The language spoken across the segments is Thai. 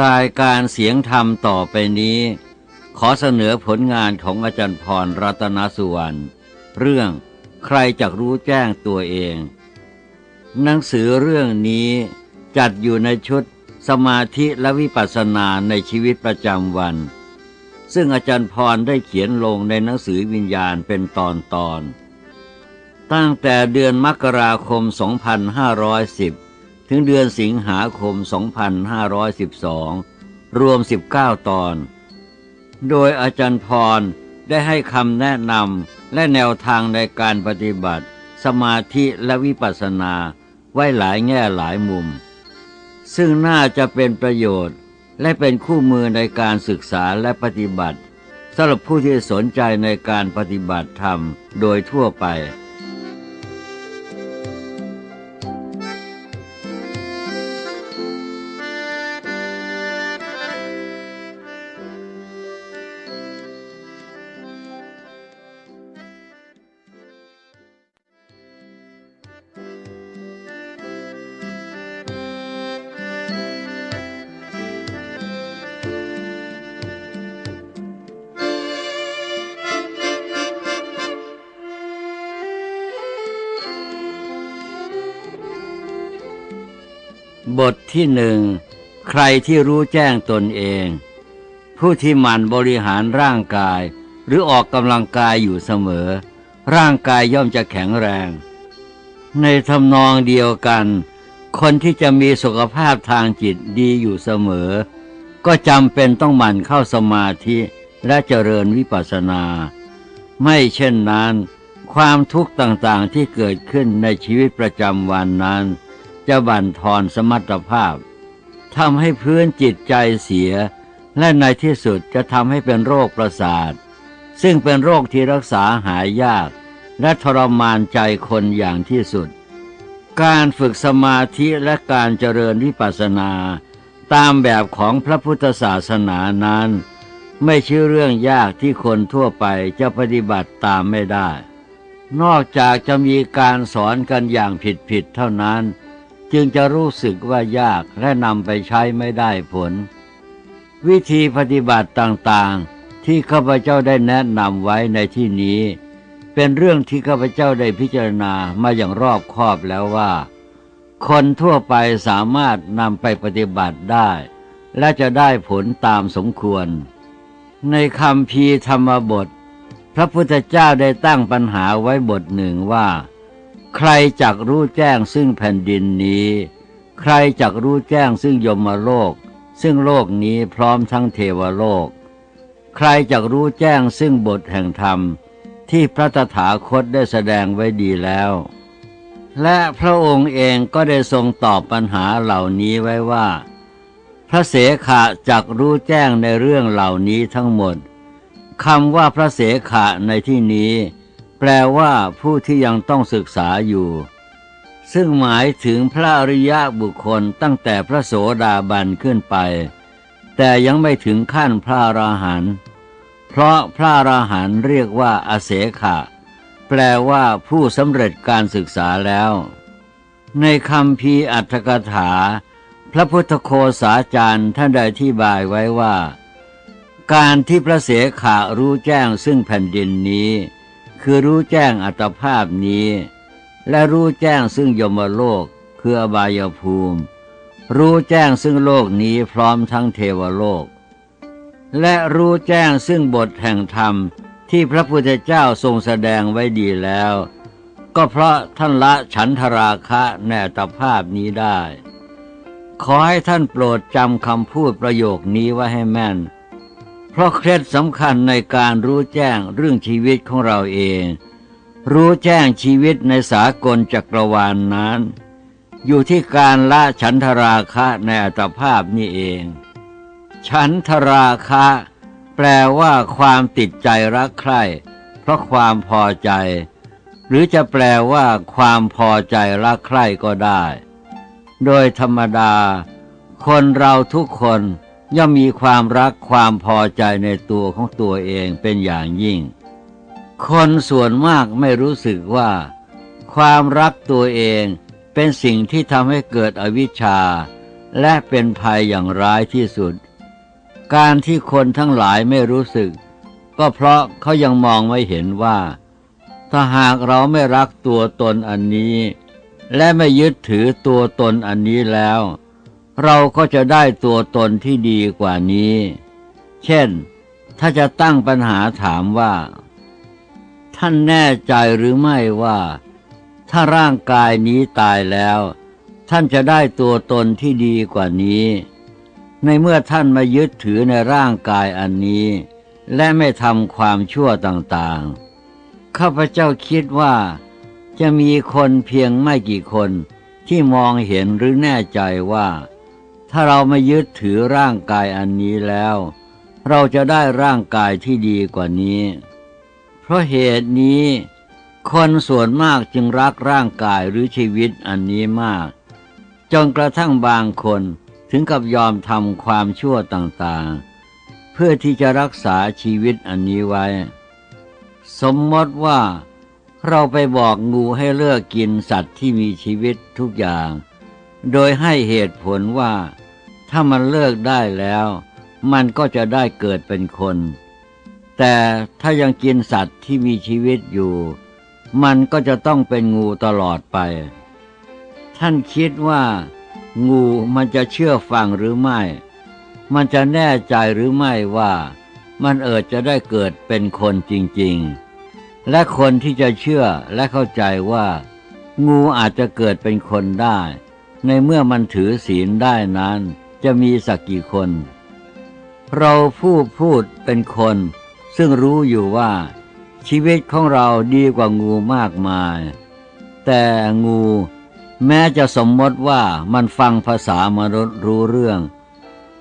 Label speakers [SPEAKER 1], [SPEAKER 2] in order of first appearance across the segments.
[SPEAKER 1] รายการเสียงธรรมต่อไปนี้ ขอเสนอผลงานของอาจารย์พรรัตนสุวรรณเรื่องใครจักรู้แจ้งตัวเอง หนังสือเรื่องนี้จัดอยู่ในชุดสมาธิและวิปัสสนาในชีวิตประจำวัน ซึ่งอาจารย์พรได้เขียนลงในหนังสือวิญญาณเป็นตอนตอน ตั้งแต่เดือนมกราคม 2510 ถึงเดือนสิงหาคม 2512 รวม 19 ตอน โดยอาจารย์พรได้ให้คำแนะนำและแนวทางในการปฏิบัติ สมาธิและวิปัสสนาไว้หลายแง่หลายมุม ซึ่งน่าจะเป็นประโยชน์และเป็นคู่มือในการศึกษาและปฏิบัติสำหรับผู้ที่สนใจในการปฏิบัติธรรมโดยทั่วไป ที่หนึ่งใครที่รู้แจ้งตนเอง ผู้ที่หมั่นบริหารร่างกาย หรือออกกำลังกายอยู่เสมอ ร่างกายย่อมจะแข็งแรง ในทำนองเดียวกัน คนที่จะมีสุขภาพทางจิตดีอยู่เสมอ ก็จำเป็นต้องหมั่นเข้าสมาธิและเจริญวิปัสสนา ไม่เช่นนั้น ความทุกข์ต่างๆที่เกิดขึ้นในชีวิตประจำวันนั้น จะบั่นทอนสมรรถภาพทำให้พื้นจิตใจเสีย และในที่สุดจะทำให้เป็นโรคประสาท ซึ่งเป็นโรคที่รักษาหายยาก และทรมานใจคนอย่างที่สุด การฝึกสมาธิและการเจริญวิปัสสนา ตามแบบของพระพุทธศาสนานั้น ไม่ใช่เรื่องยากที่คนทั่วไปจะปฏิบัติตามไม่ได้ นอกจากจะมีการสอนกันอย่างผิดๆเท่านั้น จึงจะรู้สึกว่ายากและนำไปใช้ไม่ได้ผล วิธีปฏิบัติต่างๆ ที่ข้าพเจ้าได้แนะนำไว้ในที่นี้ เป็นเรื่องที่ข้าพเจ้าได้พิจารณามาอย่างรอบคอบแล้วว่า คนทั่วไปสามารถนำไปปฏิบัติได้ และจะได้ผลตามสมควร ในคำพีธรรมบท พระพุทธเจ้าได้ตั้งปัญหาไว้บทหนึ่งว่า ใครจักรู้แจ้งซึ่งแผ่นดินนี้ ใครจักรู้แจ้งซึ่งยมโลก ซึ่งโลกนี้พร้อมทั้งเทวโลก ใครจักรู้แจ้งซึ่งบทแห่งธรรม ที่พระตถาคตได้แสดงไว้ดีแล้ว และพระองค์เองก็ได้ทรงตอบปัญหาเหล่านี้ไว้ว่า พระเสขะจักรู้แจ้งในเรื่องเหล่านี้ทั้งหมดคำว่าพระเสขะในที่นี้ แปลว่าผู้ที่ยังต้องศึกษาอยู่ ซึ่งหมายถึงพระอริยะบุคคลตั้งแต่พระโสดาบันขึ้นไป แต่ยังไม่ถึงขั้นพระอราหันต์เพราะพระอราหันต์เรียกว่าอาเสขะ แปลว่าผู้สำเร็จการศึกษาแล้ว ในคำพีอัตถกถา พระพุทธโคสาจารย์ท่านได้อธิบายไว้ว่า การที่พระเสขะรู้แจ้งซึ่งแผ่นดินนี้ คือรู้แจ้งอัตภาพนี้ และรู้แจ้งซึ่งยมโลก คืออบายภูมิ รู้แจ้งซึ่งโลกนี้พร้อมทั้งเทวโลก และรู้แจ้งซึ่งบทแห่งธรรมที่พระพุทธเจ้าทรงแสดงไว้ดีแล้ว ก็เพราะท่านละฉันทราคะในอัตภาพนี้ได้ ขอให้ท่านโปรดจำคำพูดประโยคนี้ไว้ให้แม่น เพราะเคล็ดสำคัญในการรู้แจ้งเรื่องชีวิตของเราเอง รู้แจ้งชีวิตในสากลจักรวาลนนั้น อยู่ที่การละฉันทราคะในอัตภาพนี่เอง ฉันทราคะ แปลว่าความติดใจรักใคร่ เพราะความพอใจ หรือจะแปลว่าความพอใจรักใคร่ก็ได้ โดยธรรมดา คนเราทุกคน ย่อมมีความรักความพอใจในตัวของตัวเองเป็นอย่างยิ่ง คนส่วนมากไม่รู้สึกว่า ความรักตัวเองเป็นสิ่งที่ทำให้เกิดอวิชชา และเป็นภัยอย่างร้ายที่สุด การที่คนทั้งหลายไม่รู้สึก ก็เพราะเขายังมองไม่เห็นว่า ถ้าหากเราไม่รักตัวตนอันนี้ และไม่ยึดถือตัวตนอันนี้แล้ว เราก็จะได้ตัวตนที่ดีกว่านี้ เช่น ถ้าจะตั้งปัญหาถามว่า ท่านแน่ใจหรือไม่ว่า ถ้าร่างกายนี้ตายแล้ว ท่านจะได้ตัวตนที่ดีกว่านี้ ในเมื่อท่านมายึดถือในร่างกายอันนี้ และไม่ทำความชั่วต่างๆ ข้าพเจ้าคิดว่า จะมีคนเพียงไม่กี่คนที่มองเห็นหรือแน่ใจว่า ถ้าเราไมายึดถือร่างกายอันนี้แล้ว เราจะได้ร่างกายที่ดีกว่านี้ เพราะเหตุนี้ คนส่วนมากจึงรักร่างกายหรือชีวิตอันนี้มาก จนกระทั่งบางคนถึงกับยอมทำความชั่วต่างๆ เพื่อที่จะรักษาชีวิตอันนี้ไว้ สมมติว่าเราไปบอกงูให้เลิกกินสัตว์ที่มีชีวิตทุกอย่าง โดยให้เหตุผลว่า ถ้ามันเลิกได้แล้ว มันก็จะได้เกิดเป็นคน แต่ถ้ายังกินสัตว์ที่มีชีวิตอยู่ มันก็จะต้องเป็นงูตลอดไป ท่านคิดว่า งูมันจะเชื่อฟังหรือไม่ มันจะแน่ใจหรือไม่ว่า มันเอิดจะได้เกิดเป็นคนจริง ๆ และคนที่จะเชื่อและเข้าใจว่า งูอาจจะเกิดเป็นคนได้ ในเมื่อมันถือศีลได้นั้น จะมีสักกี่คน เราผู้พูดเป็นคน ซึ่งรู้อยู่ว่า ชีวิตของเราดีกว่างูมากมาย แต่งูแม้จะสมมติว่ามันฟังภาษามนุษย์รู้เรื่อง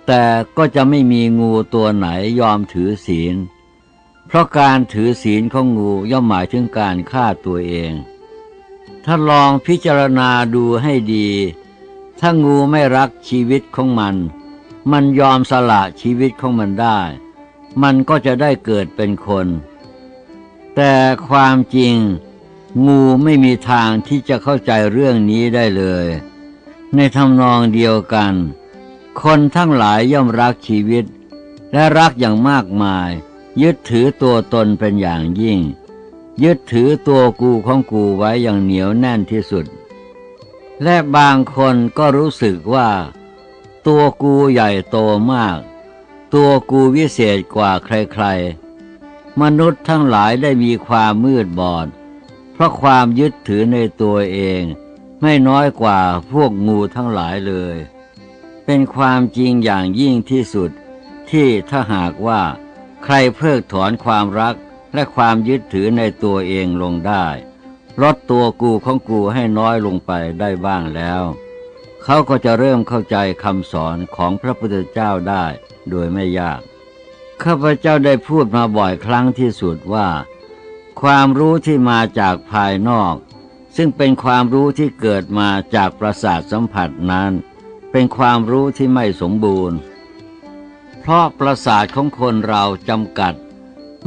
[SPEAKER 1] แต่ก็จะไม่มีงูตัวไหนยอมถือศีล เพราะการถือศีลของงูย่อมหมายถึงการฆ่าตัวเอง ถ้าลองพิจารณาดูให้ดี ถ้างูไม่รักชีวิตของมัน มันยอมสละชีวิตของมันได้ มันก็จะได้เกิดเป็นคน แต่ความจริง งูไม่มีทางที่จะเข้าใจเรื่องนี้ได้เลย ในทำนองเดียวกัน คนทั้งหลายย่อมรักชีวิต และรักอย่างมากมาย ยึดถือตัวตนเป็นอย่างยิ่ง ยึดถือตัวกูของกูไว้อย่างเหนียวแน่นที่สุด และบางคนก็รู้สึกว่า ตัวกูใหญ่โตมาก ตัวกูวิเศษกว่าใครๆ มนุษย์ทั้งหลายได้มีความมืดบอด เพราะความยึดถือในตัวเอง ไม่น้อยกว่าพวกงูทั้งหลายเลย เป็นความจริงอย่างยิ่งที่สุดที่ถ้าหากว่า ใครเพิกถอนความรักและความยึดถือในตัวเองลงได้ ลดตัวกูของกูให้น้อยลงไปได้บ้างแล้ว เขาก็จะเริ่มเข้าใจคำสอนของพระพุทธเจ้าได้โดยไม่ยาก ข้าพเจ้าได้พูดมาบ่อยครั้งที่สุดว่า ความรู้ที่มาจากภายนอก ซึ่งเป็นความรู้ที่เกิดมาจากประสาทสัมผัสนั้น เป็นความรู้ที่ไม่สมบูรณ์ เพราะประสาทของคนเราจำกัด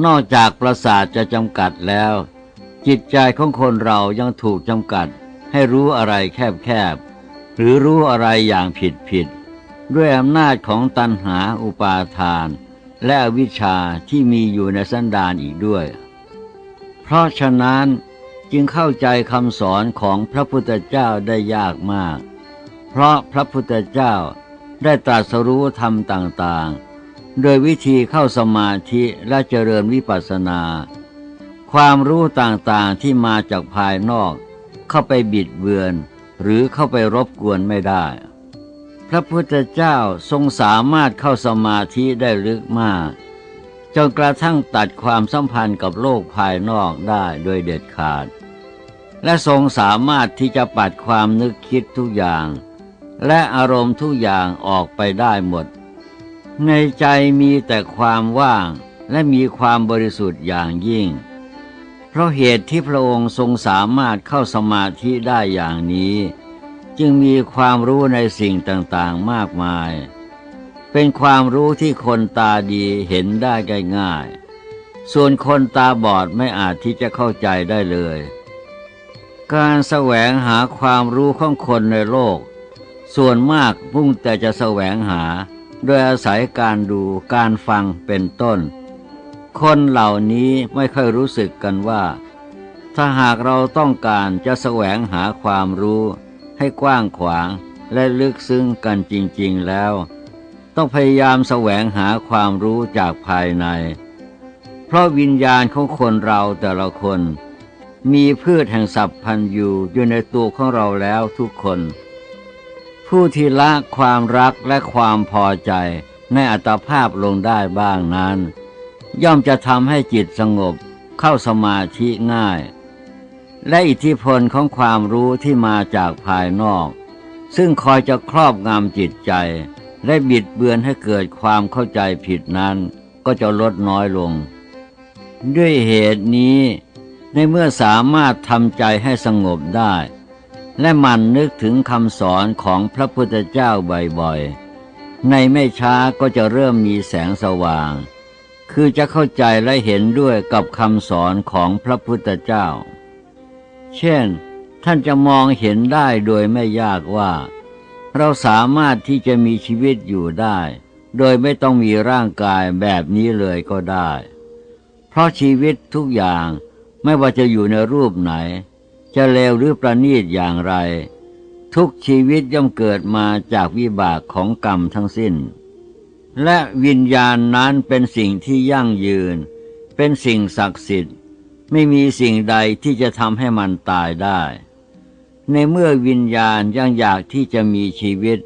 [SPEAKER 1] นอกจากประสาทจะจำกัดแล้ว จิตใจของคนเรายังถูกจำกัด ให้รู้อะไรแคบๆ หรือรู้อะไรอย่างผิดๆ ด้วยอำนาจของตัณหาอุปาทาน และอวิชชาที่มีอยู่ในสันดานอีกด้วย เพราะฉะนั้นจึงเข้าใจคำสอนของพระพุทธเจ้าได้ยากมาก เพราะพระพุทธเจ้าได้ตรัสรู้ธรรมต่างๆ โดยวิธีเข้าสมาธิและเจริญวิปัสสนา ความรู้ต่างๆที่มาจากภายนอก เข้าไปบิดเบือน หรือเข้าไปรบกวนไม่ได้ พระพุทธเจ้าทรงสามารถเข้าสมาธิได้ลึกมากจนกระทั่งตัดความสัมพันธ์กับโลกภายนอกได้โดยเด็ดขาด และทรงสามารถที่จะปัดความนึกคิดทุกอย่าง และอารมณ์ทุกอย่างออกไปได้หมด ในใจมีแต่ความว่างและมีความบริสุทธิ์อย่างยิ่ง เพราะเหตุที่พระองค์ทรงสามารถเข้าสมาธิได้อย่างนี้ จึงมีความรู้ในสิ่งต่างๆมากมาย เป็นความรู้ที่คนตาดีเห็นได้ง่ายๆส่วนคนตาบอดไม่อาจที่จะเข้าใจได้เลย การแสวงหาความรู้ของคนในโลก ส่วนมากพุ่งแต่จะแสวงหา โดยอาศัยการดูการฟังเป็นต้น คนเหล่านี้ไม่ค่อยรู้สึกกันว่า ถ้าหากเราต้องการจะแสวงหาความรู้ ให้กว้างขวางและลึกซึ้งกันจริง ๆแล้ว ต้องพยายามแสวงหาความรู้จากภายใน เพราะวิญญาณของคนเราแต่ละคน มีพืชแห่งสัพพันอยู่อยู่ในตัวของเราแล้วทุกคน ผู้ที่ละความรักและความพอใจในอัตภาพลงได้บ้างนั้น ย่อมจะทำให้จิตสงบเข้าสมาธิง่าย และอิทธิพลของความรู้ที่มาจากภายนอก ซึ่งคอยจะครอบงำจิตใจ และบิดเบือนให้เกิดความเข้าใจผิดนั้น ก็จะลดน้อยลง ด้วยเหตุนี้ในเมื่อสามารถทำใจให้สงบได้ และมันนึกถึงคำสอนของพระพุทธเจ้าบ่อยๆ ในไม่ช้าก็จะเริ่มมีแสงสว่าง คือจะเข้าใจและเห็นด้วยกับคำสอนของพระพุทธเจ้า เช่น ท่านจะมองเห็นได้โดยไม่ยากว่า เราสามารถที่จะมีชีวิตอยู่ได้ โดยไม่ต้องมีร่างกายแบบนี้เลยก็ได้ เพราะชีวิตทุกอย่างไม่ว่าจะอยู่ในรูปไหน จะเลวหรือประณีตอย่างไร ทุกชีวิตย่อมเกิดมาจากวิบากของกรรมทั้งสิ้น และวิญญาณนั้นเป็นสิ่งที่ยั่งยืน เป็นสิ่งศักดิ์สิทธิ์ ไม่มีสิ่งใดที่จะทำให้มันตายได้ ในเมื่อวิญญาณยังอยากที่จะมีชีวิต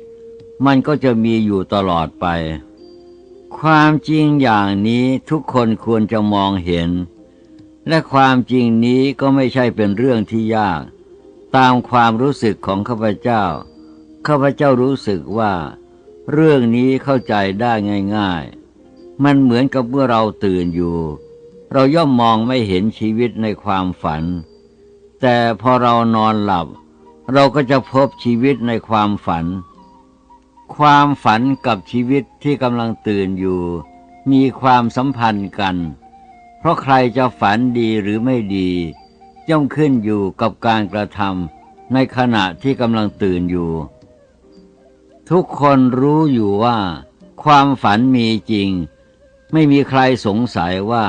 [SPEAKER 1] มันก็จะมีอยู่ตลอดไป ความจริงอย่างนี้ทุกคนควรจะมองเห็น และความจริงนี้ก็ไม่ใช่เป็นเรื่องที่ยาก ตามความรู้สึกของข้าพเจ้า ข้าพเจ้ารู้สึกว่า เรื่องนี้เข้าใจได้ง่าย ๆ มันเหมือนกับเมื่อเราตื่นอยู่ เราย่อมมองไม่เห็นชีวิตในความฝัน แต่พอเรานอนหลับ เราก็จะพบชีวิตในความฝัน ความฝันกับชีวิตที่กำลังตื่นอยู่ มีความสัมพันธ์กัน เพราะใครจะฝันดีหรือไม่ดี ย่อมขึ้นอยู่กับการกระทำในขณะที่กำลังตื่นอยู่ ทุกคนรู้อยู่ว่า ความฝันมีจริง ไม่มีใครสงสัยว่า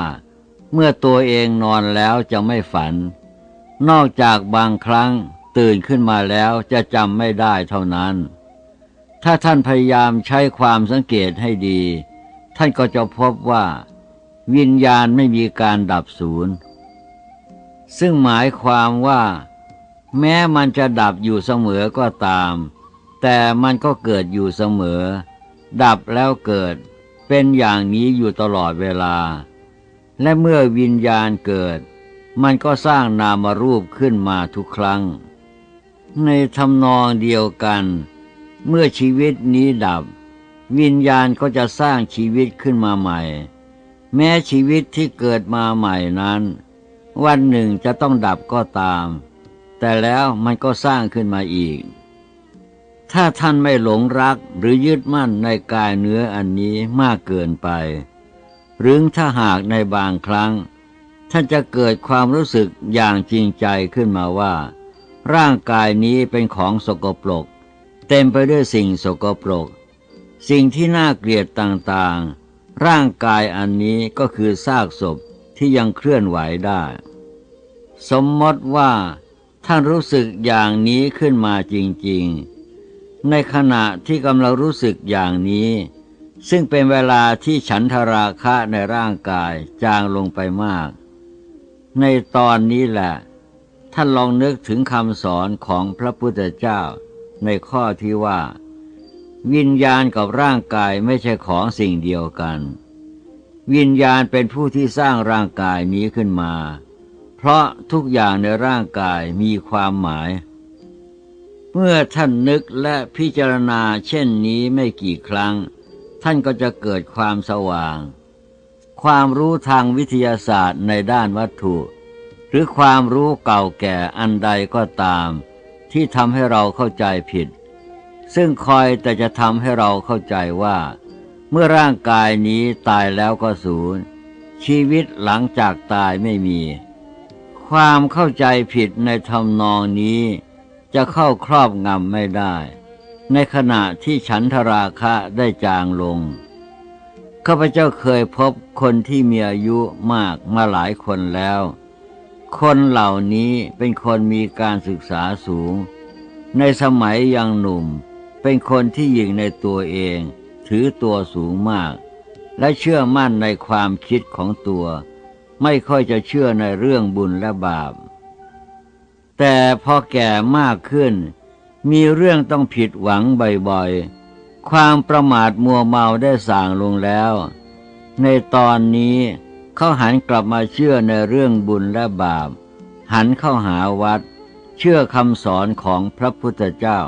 [SPEAKER 1] เมื่อตัวเองนอนแล้วจะไม่ฝัน นอกจากบางครั้งตื่นขึ้นมาแล้วจะจำไม่ได้เท่านั้น ถ้าท่านพยายามใช้ความสังเกตให้ดี ท่านก็จะพบว่า วิญญาณไม่มีการดับศูนย์ ซึ่งหมายความว่า แม้มันจะดับอยู่เสมอก็ตาม แต่มันก็เกิดอยู่เสมอ ดับแล้วเกิด เป็นอย่างนี้อยู่ตลอดเวลา และเมื่อวิญญาณเกิด มันก็สร้างนามารูปขึ้นมาทุกครั้ง ในทำนองเดียวกัน เมื่อชีวิตนี้ดับ วิญญาณก็จะสร้างชีวิตขึ้นมาใหม่ แม้ชีวิตที่เกิดมาใหม่นั้น วันหนึ่งจะต้องดับก็ตาม แต่แล้วมันก็สร้างขึ้นมาอีก ถ้าท่านไม่หลงรักหรือยึดมั่นในกายเนื้ออันนี้มากเกินไป หรือถ้าหากในบางครั้ง ท่านจะเกิดความรู้สึกอย่างจริงใจขึ้นมาว่า ร่างกายนี้เป็นของสกปรก เต็มไปด้วยสิ่งสกปรก สิ่งที่น่าเกลียดต่างๆ ร่างกายอันนี้ก็คือซากศพที่ยังเคลื่อนไหวได้ สมมติว่า ท่านรู้สึกอย่างนี้ขึ้นมาจริง ๆ ในขณะที่กำลังรู้สึกอย่างนี้ ซึ่งเป็นเวลาที่ฉันทราคะในร่างกายจางลงไปมาก ในตอนนี้แหละ ท่านลองนึกถึงคำสอนของพระพุทธเจ้า ในข้อที่ว่า วิญญาณกับร่างกายไม่ใช่ของสิ่งเดียวกัน วิญญาณเป็นผู้ที่สร้างร่างกายนี้ขึ้นมา เพราะทุกอย่างในร่างกายมีความหมาย เมื่อท่านนึกและพิจารณาเช่นนี้ไม่กี่ครั้ง ท่านก็จะเกิดความสว่าง ความรู้ทางวิทยาศาสตร์ในด้านวัตถุ หรือความรู้เก่าแก่อันใดก็ตาม ที่ทำให้เราเข้าใจผิด ซึ่งคอยแต่จะทำให้เราเข้าใจว่า เมื่อร่างกายนี้ตายแล้วก็สูญชีวิตหลังจากตายไม่มี ความเข้าใจผิดในทำนองนี้ จะเข้าครอบงำไม่ได้ ในขณะที่ฉันทราคะได้จางลง ข้าพเจ้าเคยพบคนที่มีอายุมากมาหลายคนแล้ว คนเหล่านี้เป็นคนมีการศึกษาสูง ในสมัยยังหนุ่ม เป็นคนที่ยิงในตัวเอง ถือตัวสูงมาก และเชื่อมั่นในความคิดของตัว ไม่ค่อยจะเชื่อในเรื่องบุญและบาป แต่พอแก่มากขึ้น มีเรื่องต้องผิดหวังบ่อยๆ ความประมาทมัวเมาได้ส่างลงแล้ว ในตอนนี้เขาหันกลับมาเชื่อในเรื่องบุญและบาป หันเข้าหาวัด เชื่อคำสอนของพระพุทธเจ้า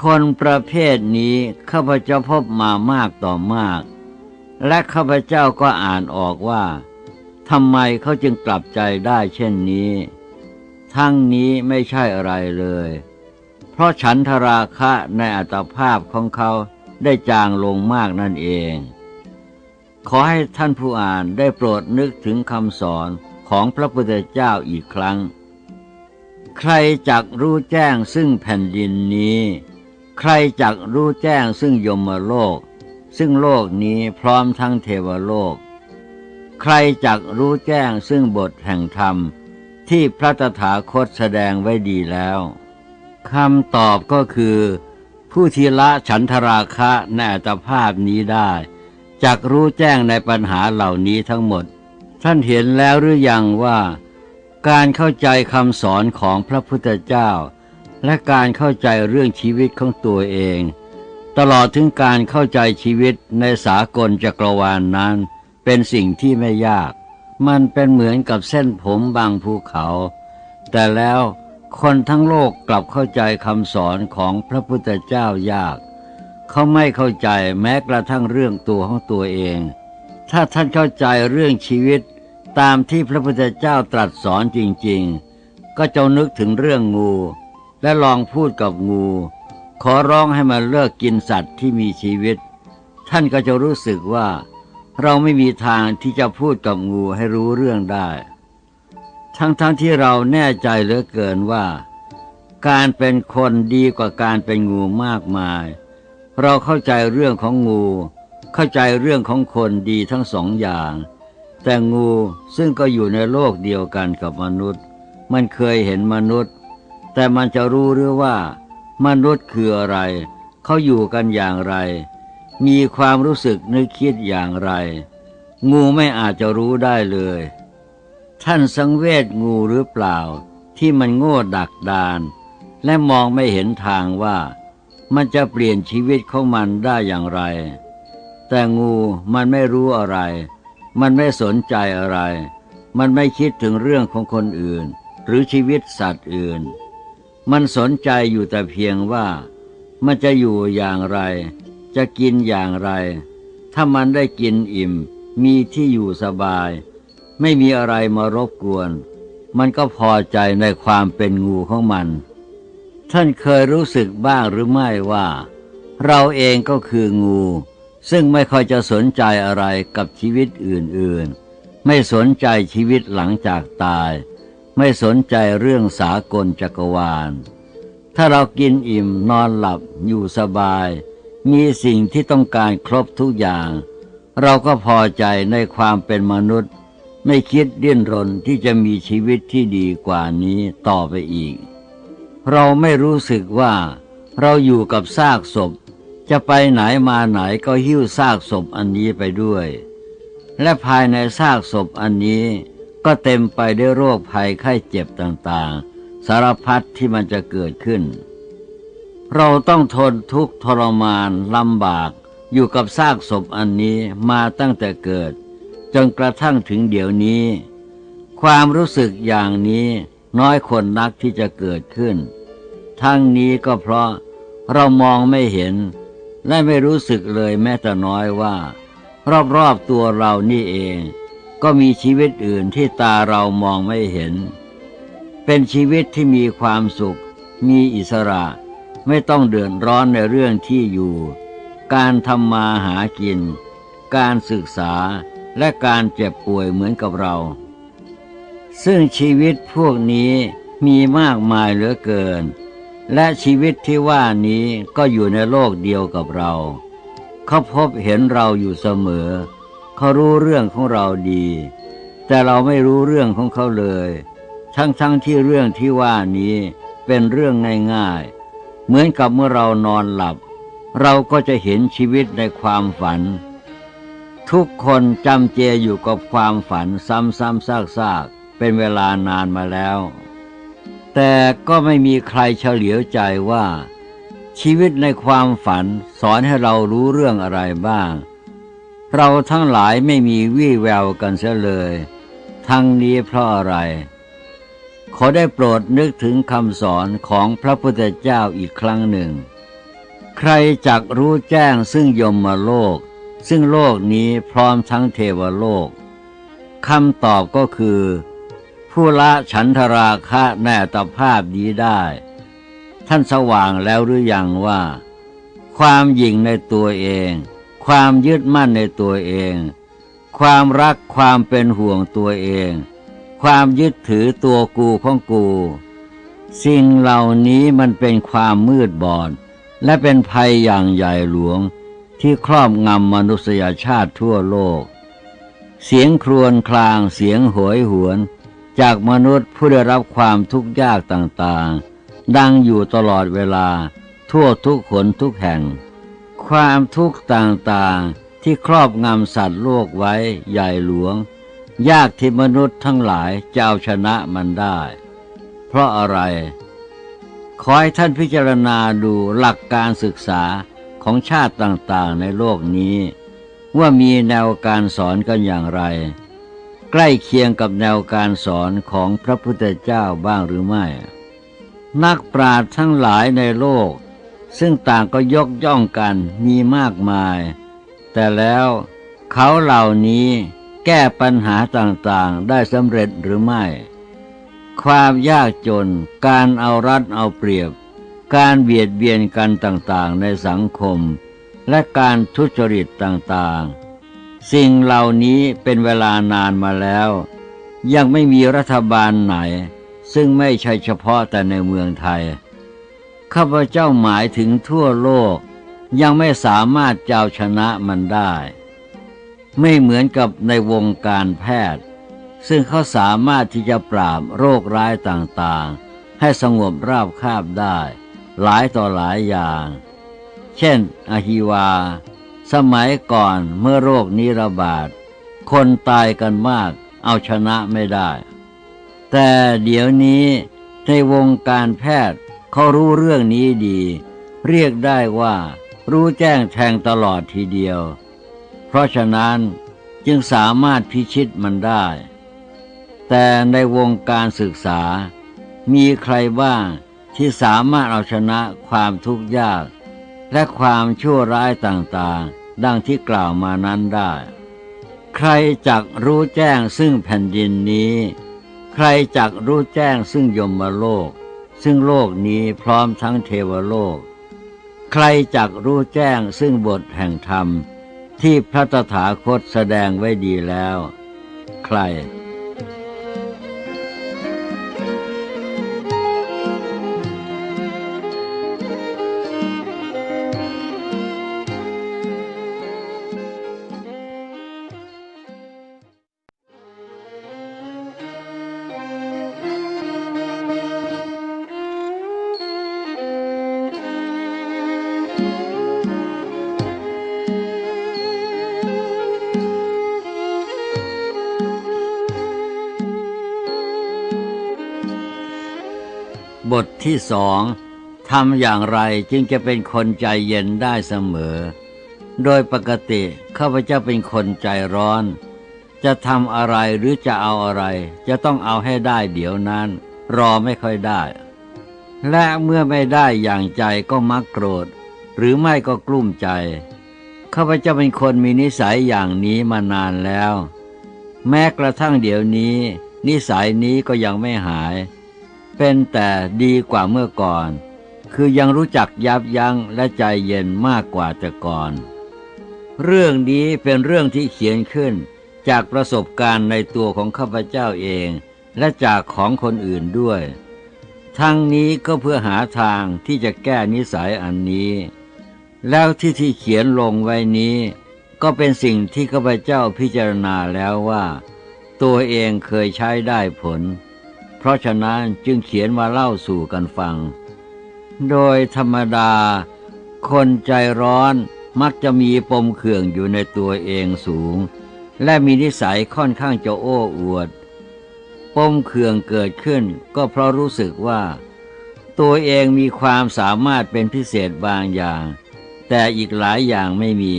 [SPEAKER 1] คนประเภทนี้ข้าพเจ้าพบมามากต่อมาก และข้าพเจ้าก็อ่านออกว่าทำไมเขาจึงกลับใจได้เช่นนี้ ทั้งนี้ไม่ใช่อะไรเลย เพราะฉันทราคะในอัตภาพของเขาได้จางลงมากนั่นเอง ขอให้ท่านผู้อ่านได้โปรดนึกถึงคำสอนของพระพุทธเจ้าอีกครั้ง ใครจักรู้แจ้งซึ่งแผ่นดินนี้ ใครจักรู้แจ้งซึ่งยมโลก ซึ่งโลกนี้พร้อมทั้งเทวโลก ใครจักรู้แจ้งซึ่งบทแห่งธรรม ที่พระตถาคตแสดงไว้ดีแล้วคำตอบก็คือ ผู้ทีละฉันทราคะในอัตภาพนี้ได้จักรู้แจ้งในปัญหาเหล่านี้ทั้งหมด ท่านเห็นแล้วหรือยังว่า การเข้าใจคำสอนของพระพุทธเจ้า และการเข้าใจเรื่องชีวิตของตัวเอง ตลอดถึงการเข้าใจชีวิตในสากลจักรวาลนนั้น เป็นสิ่งที่ไม่ยาก มันเป็นเหมือนกับเส้นผมบางภูเขา แต่แล้วคนทั้งโลกกลับเข้าใจคำสอนของพระพุทธเจ้ายาก เขาไม่เข้าใจแม้กระทั่งเรื่องตัวของตัวเอง ถ้าท่านเข้าใจเรื่องชีวิตตามที่พระพุทธเจ้าตรัสสอนจริง ๆ ก็จงนึกถึงเรื่องงู และลองพูดกับงู ขอร้องให้มันเลิกกินสัตว์ที่มีชีวิต ท่านก็จะรู้สึกว่า เราไม่มีทางที่จะพูดกับงูให้รู้เรื่องได้ ทั้งๆทที่เราแน่ใจเหลือเกินว่า การเป็นคนดีกว่าการเป็นงูมากมาย เราเข้าใจเรื่องของงู เข้าใจเรื่องของคนดีทั้งสองอย่าง แต่งูซึ่งก็อยู่ในโลกเดียวกันกับมนุษย์ มันเคยเห็นมนุษย์ แต่มันจะรู้หรือว่า มนุษย์คืออะไร เขาอยู่กันอย่างไร มีความรู้สึกนึกคิดอย่างไร งูไม่อาจจะรู้ได้เลย ท่านสังเวชงูหรือเปล่า ที่มันโง่ดักดาน และมองไม่เห็นทางว่า มันจะเปลี่ยนชีวิตของมันได้อย่างไร แต่งูมันไม่รู้อะไร มันไม่สนใจอะไร มันไม่คิดถึงเรื่องของคนอื่น หรือชีวิตสัตว์อื่น มันสนใจอยู่แต่เพียงว่า มันจะอยู่อย่างไร จะกินอย่างไร ถ้ามันได้กินอิ่ม มีที่อยู่สบาย ไม่มีอะไรมารบกวน มันก็พอใจในความเป็นงูของมัน ท่านเคยรู้สึกบ้างหรือไม่ว่า เราเองก็คืองู ซึ่งไม่ค่อยจะสนใจอะไรกับชีวิตอื่นๆ ไม่สนใจชีวิตหลังจากตาย ไม่สนใจเรื่องสากลจักรวาล ถ้าเรากินอิ่มนอนหลับอยู่สบาย มีสิ่งที่ต้องการครบทุกอย่าง เราก็พอใจในความเป็นมนุษย์ ไม่คิดดิ้นรนที่จะมีชีวิตที่ดีกว่านี้ต่อไปอีก เราไม่รู้สึกว่า เราอยู่กับซากศพ จะไปไหนมาไหนก็หิ้วซากศพอันนี้ไปด้วย และภายในซากศพอันนี้ ก็เต็มไปด้วยโรคภัยไข้เจ็บต่างๆ สารพัดที่มันจะเกิดขึ้น เราต้องทนทุกข์ทรมานลำบากอยู่กับซากศพอันนี้มาตั้งแต่เกิด จนกระทั่งถึงเดี๋ยวนี้ ความรู้สึกอย่างนี้น้อยคนนักที่จะเกิดขึ้น ทั้งนี้ก็เพราะเรามองไม่เห็น และไม่รู้สึกเลยแม้แต่น้อยว่า รอบๆตัวเรานี่เอง ก็มีชีวิตอื่นที่ตาเรามองไม่เห็น เป็นชีวิตที่มีความสุข มีอิสระ ไม่ต้องเดือดร้อนในเรื่องที่อยู่ การทำมาหากิน การศึกษาและการเจ็บป่วยเหมือนกับเรา ซึ่งชีวิตพวกนี้มีมากมายเหลือเกิน และชีวิตที่ว่านี้ก็อยู่ในโลกเดียวกับเรา เขาพบเห็นเราอยู่เสมอ เขารู้เรื่องของเราดี แต่เราไม่รู้เรื่องของเขาเลย ทั้งๆทที่เรื่องที่ว่านี้เป็นเรื่องง่ายๆ เหมือนกับเมื่อเรานอนหลับ เราก็จะเห็นชีวิตในความฝัน ทุกคนจำเจอยู่กับความฝันซ้ำๆซากๆ เป็นเวลานานมาแล้ว แต่ก็ไม่มีใครเฉลียวใจว่า ชีวิตในความฝันสอนให้เรารู้เรื่องอะไรบ้าง เราทั้งหลายไม่มีวี่แววกันเสียเลย ทั้งนี้เพราะอะไร ขอได้โปรดนึกถึงคำสอนของพระพุทธเจ้าอีกครั้งหนึ่ง ใครจักรู้แจ้งซึ่งยมมาโลก ซึ่งโลกนี้พร้อมทั้งเทวโลกคำตอบก็คือ ผู้ละฉันทราคะแน่ตภาพนี้ได้ ท่านสว่างแล้วหรือยังว่า ความหยิ่งในตัวเอง ความยึดมั่นในตัวเอง ความรักความเป็นห่วงตัวเอง ความยึดถือตัวกูของกู สิ่งเหล่านี้มันเป็นความมืดบอด และเป็นภัยอย่างใหญ่หลวงที่ครอบงำมนุษยชาติทั่วโลก เสียงครวญครางเสียงโหยหวน จากมนุษย์ผู้ได้รับความทุกข์ยากต่างๆ ดังอยู่ตลอดเวลา ทั่วทุกขนทุกแห่ง ความทุกข์ต่างๆที่ครอบงำสัตว์โลกไว้ใหญ่หลวง ยากที่มนุษย์ทั้งหลายจะเอาชนะมันได้ เพราะอะไร ขอให้ท่านพิจารณาดูหลักการศึกษาของชาติต่างๆในโลกนี้ ว่ามีแนวการสอนกันอย่างไร ใกล้เคียงกับแนวการสอนของพระพุทธเจ้าบ้างหรือไม่ นักปราชญ์ทั้งหลายในโลก ซึ่งต่างก็ยกย่องกันมีมากมาย แต่แล้วเขาเหล่านี้ แก้ปัญหาต่างๆ ได้สำเร็จหรือไม่ ความยากจน การเอารัดเอาเปรียบ การเบียดเบียนกันต่างๆ ในสังคม และการทุจริตต่างๆ สิ่งเหล่านี้เป็นเวลานานมาแล้ว ยังไม่มีรัฐบาลไหน ซึ่งไม่ใช่เฉพาะแต่ในเมืองไทย ข้าพเจ้าหมายถึงทั่วโลกยังไม่สามารถเจ้าชนะมันได้ ไม่เหมือนกับในวงการแพทย์ ซึ่งเขาสามารถที่จะปราบโรคร้ายต่างๆ ให้สงบราบคาบได้ หลายต่อหลายอย่าง เช่นอหิวา สมัยก่อนเมื่อโรคนี้ระบาด คนตายกันมากเอาชนะไม่ได้ แต่เดี๋ยวนี้ในวงการแพทย์เขารู้เรื่องนี้ดี เรียกได้ว่ารู้แจ้งแทงตลอดทีเดียว เพราะฉะนั้นจึงสามารถพิชิตมันได้ แต่ในวงการศึกษา มีใครบ้างที่สามารถเอาชนะความทุกข์ยาก และความชั่วร้ายต่างๆ ดังที่กล่าวมานั้นได้ ใครจักรู้แจ้งซึ่งแผ่นดินนี้ ใครจักรู้แจ้งซึ่งยมโลก ซึ่งโลกนี้พร้อมทั้งเทวโลก ใครจักรู้แจ้งซึ่งบทแห่งธรรม ที่พระตถาคตแสดงไว้ดีแล้ว ใคร ที่สองทำอย่างไรจึงจะเป็นคนใจเย็นได้เสมอ โดยปกติข้าพเจ้าเป็นคนใจร้อน จะทำอะไรหรือจะเอาอะไร จะต้องเอาให้ได้เดี๋ยวนั้น รอไม่ค่อยได้ และเมื่อไม่ได้อย่างใจก็มักโกรธ หรือไม่ก็กลุ้มใจข้าพเจ้าเป็นคนมีนิสัยอย่างนี้มานานแล้ว แม้กระทั่งเดี๋ยวนี้ นิสัยนี้ก็ยังไม่หาย เป็นแต่ดีกว่าเมื่อก่อน คือยังรู้จักยับยั้งและใจเย็นมากกว่าแต่ก่อน เรื่องนี้เป็นเรื่องที่เขียนขึ้นจากประสบการณ์ในตัวของข้าพเจ้าเอง และจากของคนอื่นด้วย ทั้งนี้ก็เพื่อหาทางที่จะแก้นิสัยอันนี้ แล้วที่ที่เขียนลงไว้นี้ ก็เป็นสิ่งที่ข้าพเจ้าพิจารณาแล้วว่า ตัวเองเคยใช้ได้ผล เพราะฉะนั้นจึงเขียนมาเล่าสู่กันฟัง โดยธรรมดา คนใจร้อนมักจะมีปมเขื่องอยู่ในตัวเองสูง และมีนิสัยค่อนข้างจะโอ้อวด ปมเขื่องเกิดขึ้นก็เพราะรู้สึกว่า ตัวเองมีความสามารถเป็นพิเศษบางอย่าง แต่อีกหลายอย่างไม่มี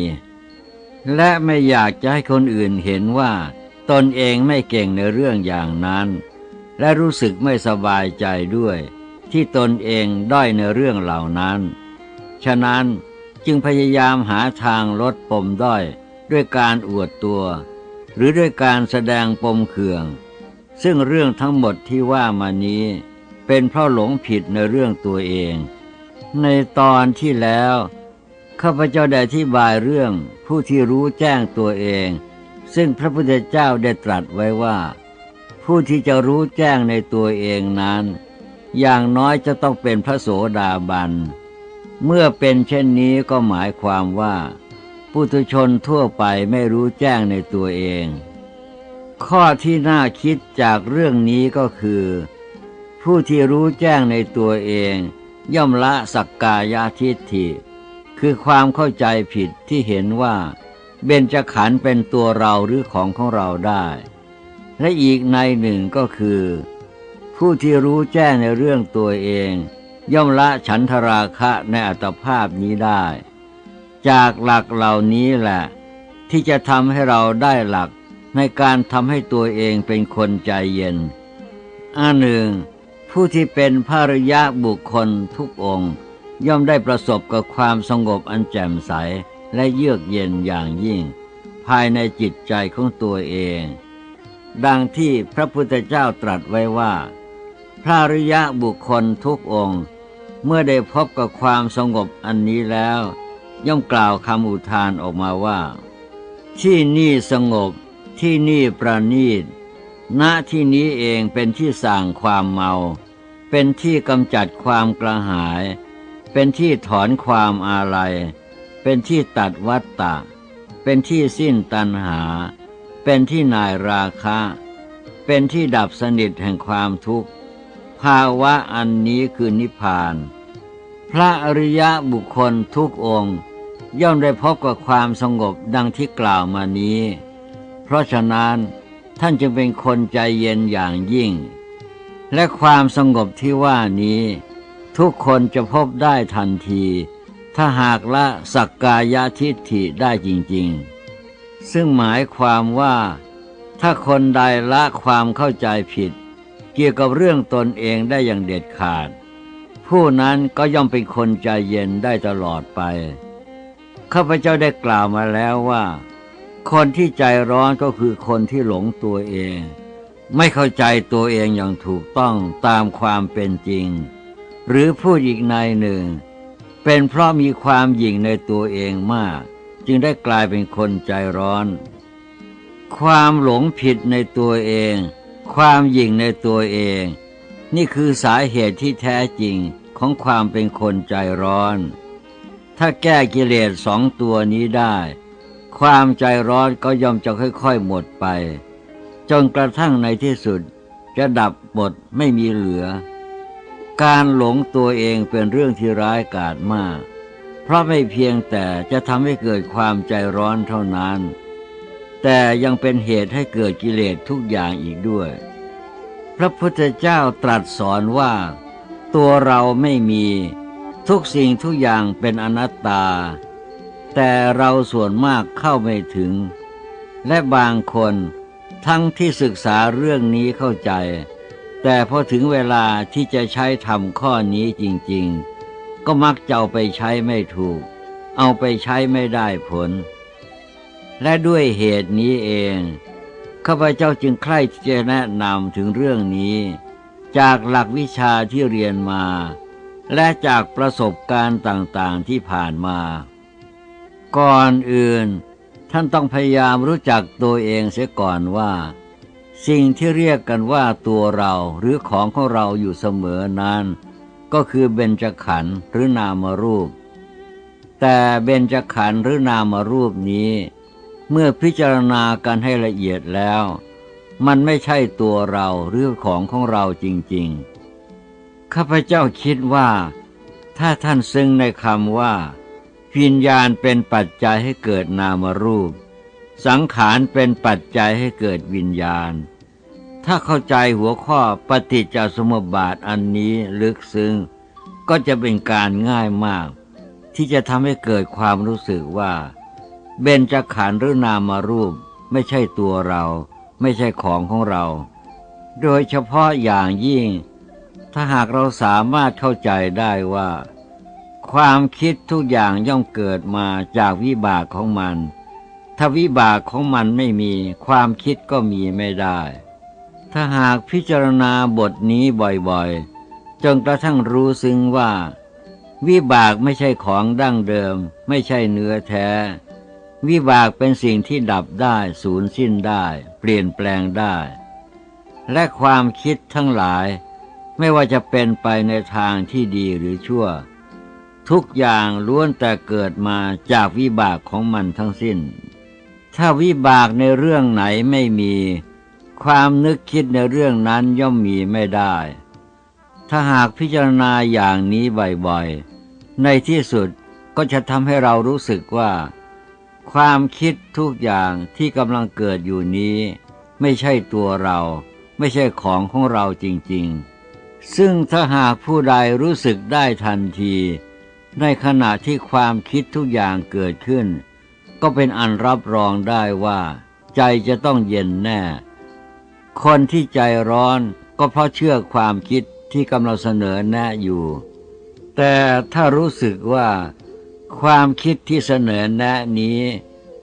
[SPEAKER 1] และไม่อยากจะให้คนอื่นเห็นว่า ตนเองไม่เก่งในเรื่องอย่างนั้น และรู้สึกไม่สบายใจด้วย ที่ตนเองด้อยในเรื่องเหล่านั้น ฉะนั้นจึงพยายามหาทางลดปมด้อยด้วยการอวดตัว หรือด้วยการแสดงปมเขื่อง ซึ่งเรื่องทั้งหมดที่ว่ามานี้ เป็นเพราะหลงผิดในเรื่องตัวเอง ในตอนที่แล้วข้าพเจ้าได้อธิบายเรื่องผู้ที่รู้แจ้งตัวเอง ซึ่งพระพุทธเจ้าได้ตรัสไว้ว่า ผู้ที่จะรู้แจ้งในตัวเองนั้น อย่างน้อยจะต้องเป็นพระโสดาบัน เมื่อเป็นเช่นนี้ก็หมายความว่าปุถุชนทั่วไปไม่รู้แจ้งในตัวเอง ข้อที่น่าคิดจากเรื่องนี้ก็คือ ผู้ที่รู้แจ้งในตัวเอง ย่อมละสักกายทิฏฐิ คือความเข้าใจผิดที่เห็นว่า เบญจขันธ์เป็นตัวเราหรือของของเราได้ และอีกในหนึ่งก็คือ ผู้ที่รู้แจ้งในเรื่องตัวเอง ย่อมละฉันทราคะในอัตภาพนี้ได้ จากหลักเหล่านี้แหละ ที่จะทำให้เราได้หลักในการทำให้ตัวเองเป็นคนใจเย็นอันหนึ่ง ผู้ที่เป็นภาริยะบุคคลทุกองค์ ย่อมได้ประสบกับความสงบอันแจ่มใสและเยือกเย็นอย่างยิ่ง ภายในจิตใจของตัวเอง ดังที่พระพุทธเจ้าตรัสไว้ว่า พระริยะบุคคลทุกองค์ เมื่อได้พบกับความสงบอันนี้แล้ว ย่อมกล่าวคำอุทานออกมาว่า ที่นี่สงบที่นี่ประณีตณที่นี้เองเป็นที่สั่งความเมา เป็นที่กำจัดความกระหาย เป็นที่ถอนความอาลัย เป็นที่ตัดวัตตะ เป็นที่สิ้นตัณหา เป็นที่นายราคะ เป็นที่ดับสนิทแห่งความทุกข์ ภาวะอันนี้คือนิพพาน พระอริยะบุคคลทุกองค์ ย่อมได้พบกับความสงบดังที่กล่าวมานี้ เพราะฉะนั้นท่านจึงเป็นคนใจเย็นอย่างยิ่ง และความสงบที่ว่านี้ ทุกคนจะพบได้ทันที ถ้าหากละสักกายทิฏฐิได้จริง ๆ ซึ่งหมายความว่า ถ้าคนใดละความเข้าใจผิด เกี่ยวกับเรื่องตนเองได้อย่างเด็ดขาด ผู้นั้นก็ย่อมเป็นคนใจเย็นได้ตลอดไปข้าพเจ้าได้กล่าวมาแล้วว่า คนที่ใจร้อนก็คือคนที่หลงตัวเอง ไม่เข้าใจตัวเองอย่างถูกต้องตามความเป็นจริง หรือพูดอีกในหนึ่ง เป็นเพราะมีความหยิ่งในตัวเองมาก จึงได้กลายเป็นคนใจร้อน ความหลงผิดในตัวเอง ความหยิ่งในตัวเอง นี่คือสาเหตุที่แท้จริงของความเป็นคนใจร้อน ถ้าแก้กิเลสสองตัวนี้ได้ ความใจร้อนก็ย่อมจะค่อยๆหมดไป จนกระทั่งในที่สุดจะดับหมดไม่มีเหลือ การหลงตัวเองเป็นเรื่องที่ร้ายกาจมาก เพราะไม่เพียงแต่จะทำให้เกิดความใจร้อนเท่านั้น แต่ยังเป็นเหตุให้เกิดกิเลสทุกอย่างอีกด้วย พระพุทธเจ้าตรัสสอนว่า ตัวเราไม่มีทุกสิ่งทุกอย่างเป็นอนัตตา แต่เราส่วนมากเข้าไม่ถึง และบางคนทั้งที่ศึกษาเรื่องนี้เข้าใจ แต่พอถึงเวลาที่จะใช้ทำข้อนี้จริง ๆ ก็มักจะเอาไปใช้ไม่ถูก เอาไปใช้ไม่ได้ผล และด้วยเหตุนี้เอง ข้าพเจ้าจึงใคร่จะแนะนำถึงเรื่องนี้ จากหลักวิชาที่เรียนมา และจากประสบการณ์ต่างๆที่ผ่านมา ก่อนอื่น ท่านต้องพยายามรู้จักตัวเองเสียก่อนว่า สิ่งที่เรียกกันว่าตัวเราหรือของของเราอยู่เสมอนั้น ก็คือเบญจขันธ์หรือนามรูป แต่เบญจขันธ์หรือนามรูปนี้ เมื่อพิจารณากันให้ละเอียดแล้ว มันไม่ใช่ตัวเราหรือของของเราจริงๆ ข้าพเจ้าคิดว่า ถ้าท่านซึ่งในคำว่า วิญญาณเป็นปัจจัยให้เกิดนามรูป สังขารเป็นปัจจัยให้เกิดวิญญาณ ถ้าเข้าใจหัวข้อปฏิจจสมุปบาทอันนี้ลึกซึ้งก็จะเป็นการง่ายมาก ที่จะทำให้เกิดความรู้สึกว่า เบญจขันธ์หรือนามารูปไม่ใช่ตัวเรา ไม่ใช่ของของเรา โดยเฉพาะอย่างยิ่ง ถ้าหากเราสามารถเข้าใจได้ว่า ความคิดทุกอย่างย่อมเกิดมาจากวิบากของมัน ถ้าวิบากของมันไม่มีความคิดก็มีไม่ได้ ถ้าหากพิจารณาบทนี้บ่อยๆ จนกระทั่งรู้ซึ้งว่า วิบากไม่ใช่ของดั้งเดิม ไม่ใช่เนื้อแท้ วิบากเป็นสิ่งที่ดับได้สูญสิ้นได้ เปลี่ยนแปลงได้ และความคิดทั้งหลาย ไม่ว่าจะเป็นไปในทางที่ดีหรือชั่ว ทุกอย่างล้วนแต่เกิดมาจากวิบากของมันทั้งสิ้น ถ้าวิบากในเรื่องไหนไม่มี ความนึกคิดในเรื่องนั้นย่อมมีไม่ได้ ถ้าหากพิจารณาอย่างนี้บ่อยๆ ในที่สุดก็จะทำให้เรารู้สึกว่า ความคิดทุกอย่างที่กำลังเกิดอยู่นี้ ไม่ใช่ตัวเรา ไม่ใช่ของของเราจริงๆ ซึ่งถ้าหากผู้ใดรู้สึกได้ทันที ในขณะที่ความคิดทุกอย่างเกิดขึ้น ก็เป็นอันรับรองได้ว่า ใจจะต้องเย็นแน่ คนที่ใจร้อนก็เพราะเชื่อความคิดที่กำลังเสนอแน่อยู่ แต่ถ้ารู้สึกว่าความคิดที่เสนอแนะนี้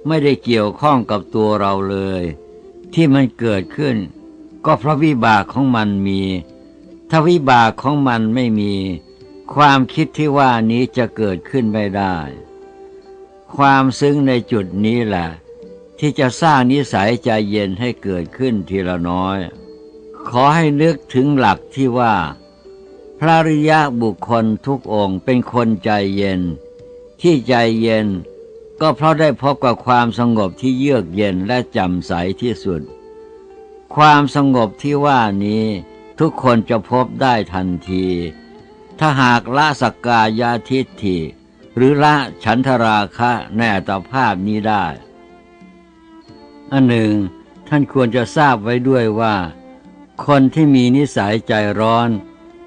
[SPEAKER 1] ไม่ได้เกี่ยวข้องกับตัวเราเลย ที่มันเกิดขึ้น ก็เพราะวิบากของมันมี ถ้าวิบากของมันไม่มี ความคิดที่ว่านี้จะเกิดขึ้นไม่ได้ ความซึ้งในจุดนี้แหละ ที่จะสร้างนิสัยใจเย็นให้เกิดขึ้นทีละน้อย ขอให้นึกถึงหลักที่ว่า พระริยะบุคคลทุกองค์เป็นคนใจเย็น ที่ใจเย็นก็เพราะได้พบกับความสงบที่เยือกเย็นและจำใสที่สุด ความสงบที่ว่านี้ทุกคนจะพบได้ทันที ถ้าหากละสักกายาทิฏฐิหรือละฉันทราคะในอัตภาพนี้ได้ อันหนึ่ง ท่านควรจะทราบไว้ด้วยว่า คนที่มีนิสัยใจร้อน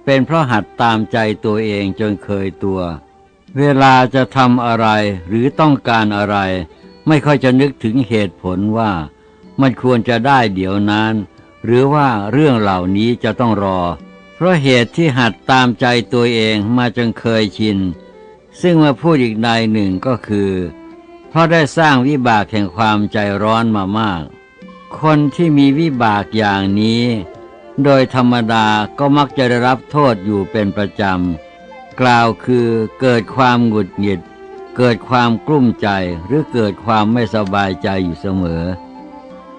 [SPEAKER 1] เป็นเพราะหัดตามใจตัวเองจนเคยตัว เวลาจะทำอะไรหรือต้องการอะไร ไม่ค่อยจะนึกถึงเหตุผลว่า มันควรจะได้เดี๋ยวนั้น หรือว่าเรื่องเหล่านี้จะต้องรอ เพราะเหตุที่หัดตามใจตัวเองมาจนเคยชิน ซึ่งมาพูดอีกในหนึ่งก็คือ เพราะได้สร้างวิบากแห่งความใจร้อนมามาก คนที่มีวิบากอย่างนี้ โดยธรรมดาก็มักจะได้รับโทษอยู่เป็นประจำ กล่าวคือเกิดความหงุดหงิด เกิดความกลุ้มใจหรือเกิดความไม่สบายใจอยู่เสมอ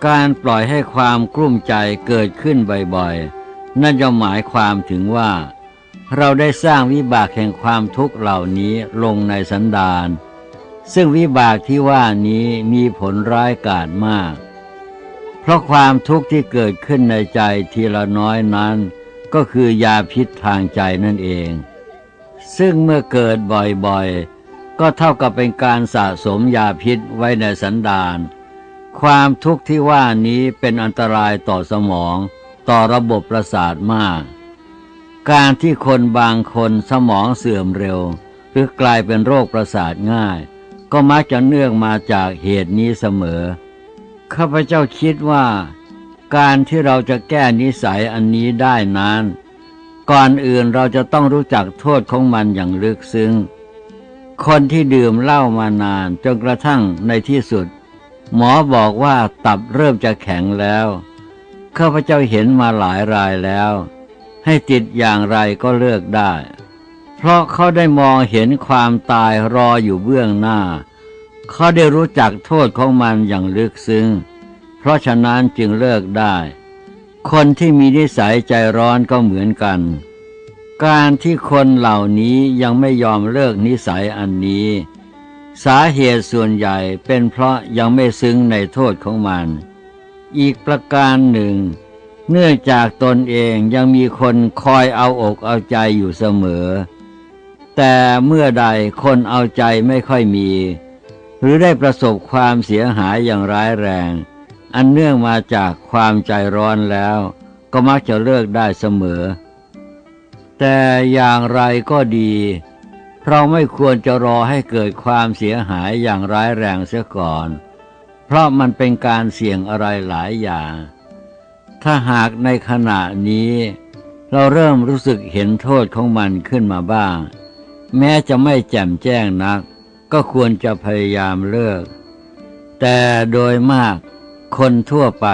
[SPEAKER 1] การปล่อยให้ความกลุ้มใจเกิดขึ้นบ่อยๆ นั่นจะหมายความถึงว่า เราได้สร้างวิบากแห่งความทุกข์เหล่านี้ลงในสันดาน ซึ่งวิบากที่ว่านี้มีผลร้ายกาจมาก เพราะความทุกข์ที่เกิดขึ้นในใจทีละน้อยนั้น ก็คือยาพิษทางใจนั่นเอง ซึ่งเมื่อเกิดบ่อยๆ ก็เท่ากับเป็นการสะสมยาพิษไว้ในสันดาน ความทุกข์ที่ว่านี้เป็นอันตรายต่อสมอง ต่อระบบประสาทมาก การที่คนบางคนสมองเสื่อมเร็ว หรือกลายเป็นโรคประสาทง่าย ก็มักจะเนื่องมาจากเหตุนี้เสมอ ข้าพเจ้าคิดว่า การที่เราจะแก้นิสัยอันนี้ได้นั้น ก่อนอื่นเราจะต้องรู้จักโทษของมันอย่างลึกซึ้ง คนที่ดื่มเหล้ามานานจนกระทั่งในที่สุด หมอบอกว่าตับเริ่มจะแข็งแล้ว ข้าพเจ้าเห็นมาหลายรายแล้ว ให้ติดอย่างไรก็เลิกได้ เพราะเขาได้มองเห็นความตายรออยู่เบื้องหน้า เขาได้รู้จักโทษของมันอย่างลึกซึ้ง เพราะฉะนั้นจึงเลิกได้ คนที่มีนิสัยใจร้อนก็เหมือนกัน การที่คนเหล่านี้ยังไม่ยอมเลิกนิสัยอันนี้ สาเหตุส่วนใหญ่เป็นเพราะยังไม่ซึ้งในโทษของมัน อีกประการหนึ่ง เนื่องจากตนเองยังมีคนคอยเอาอกเอาใจอยู่เสมอ แต่เมื่อใดคนเอาใจไม่ค่อยมี หรือได้ประสบความเสียหายอย่างร้ายแรง อันเนื่องมาจากความใจร้อนแล้ว ก็มักจะเลิกได้เสมอ แต่อย่างไรก็ดีเราไม่ควรจะรอให้เกิดความเสียหายอย่างร้ายแรงเสียก่อน เพราะมันเป็นการเสี่ยงอะไรหลายอย่าง ถ้าหากในขณะนี้ เราเริ่มรู้สึกเห็นโทษของมันขึ้นมาบ้าง แม้จะไม่แจ่มแจ้งนัก ก็ควรจะพยายามเลิก แต่โดยมากคนทั่วไป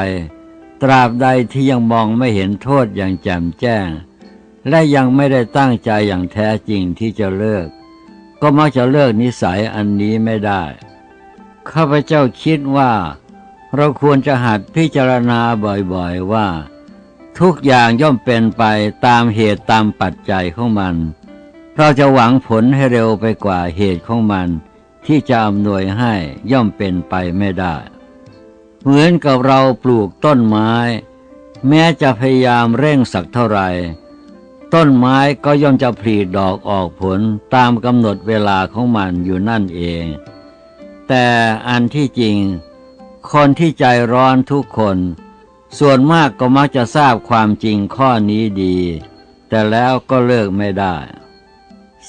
[SPEAKER 1] ตราบใดที่ยังมองไม่เห็นโทษอย่างแจ่มแจ้ง และยังไม่ได้ตั้งใจอย่างแท้จริงที่จะเลิก ก็มักจะเลิกนิสัยอันนี้ไม่ได้ ข้าพเจ้าคิดว่า เราควรจะหัดพิจารณาบ่อยๆว่า ทุกอย่างย่อมเป็นไปตามเหตุตามปัจจัยของมัน เราจะหวังผลให้เร็วไปกว่าเหตุของมัน ที่จะอำนวยให้ย่อมเป็นไปไม่ได้ เหมือนกับเราปลูกต้นไม้ แม้จะพยายามเร่งสักเท่าไหร่ ต้นไม้ก็ย่อมจะผลิดอกออกผลตามกำหนดเวลาของมันอยู่นั่นเอง แต่อันที่จริง คนที่ใจร้อนทุกคน ส่วนมากก็มักจะทราบความจริงข้อนี้ดี แต่แล้วก็เลิกไม่ได้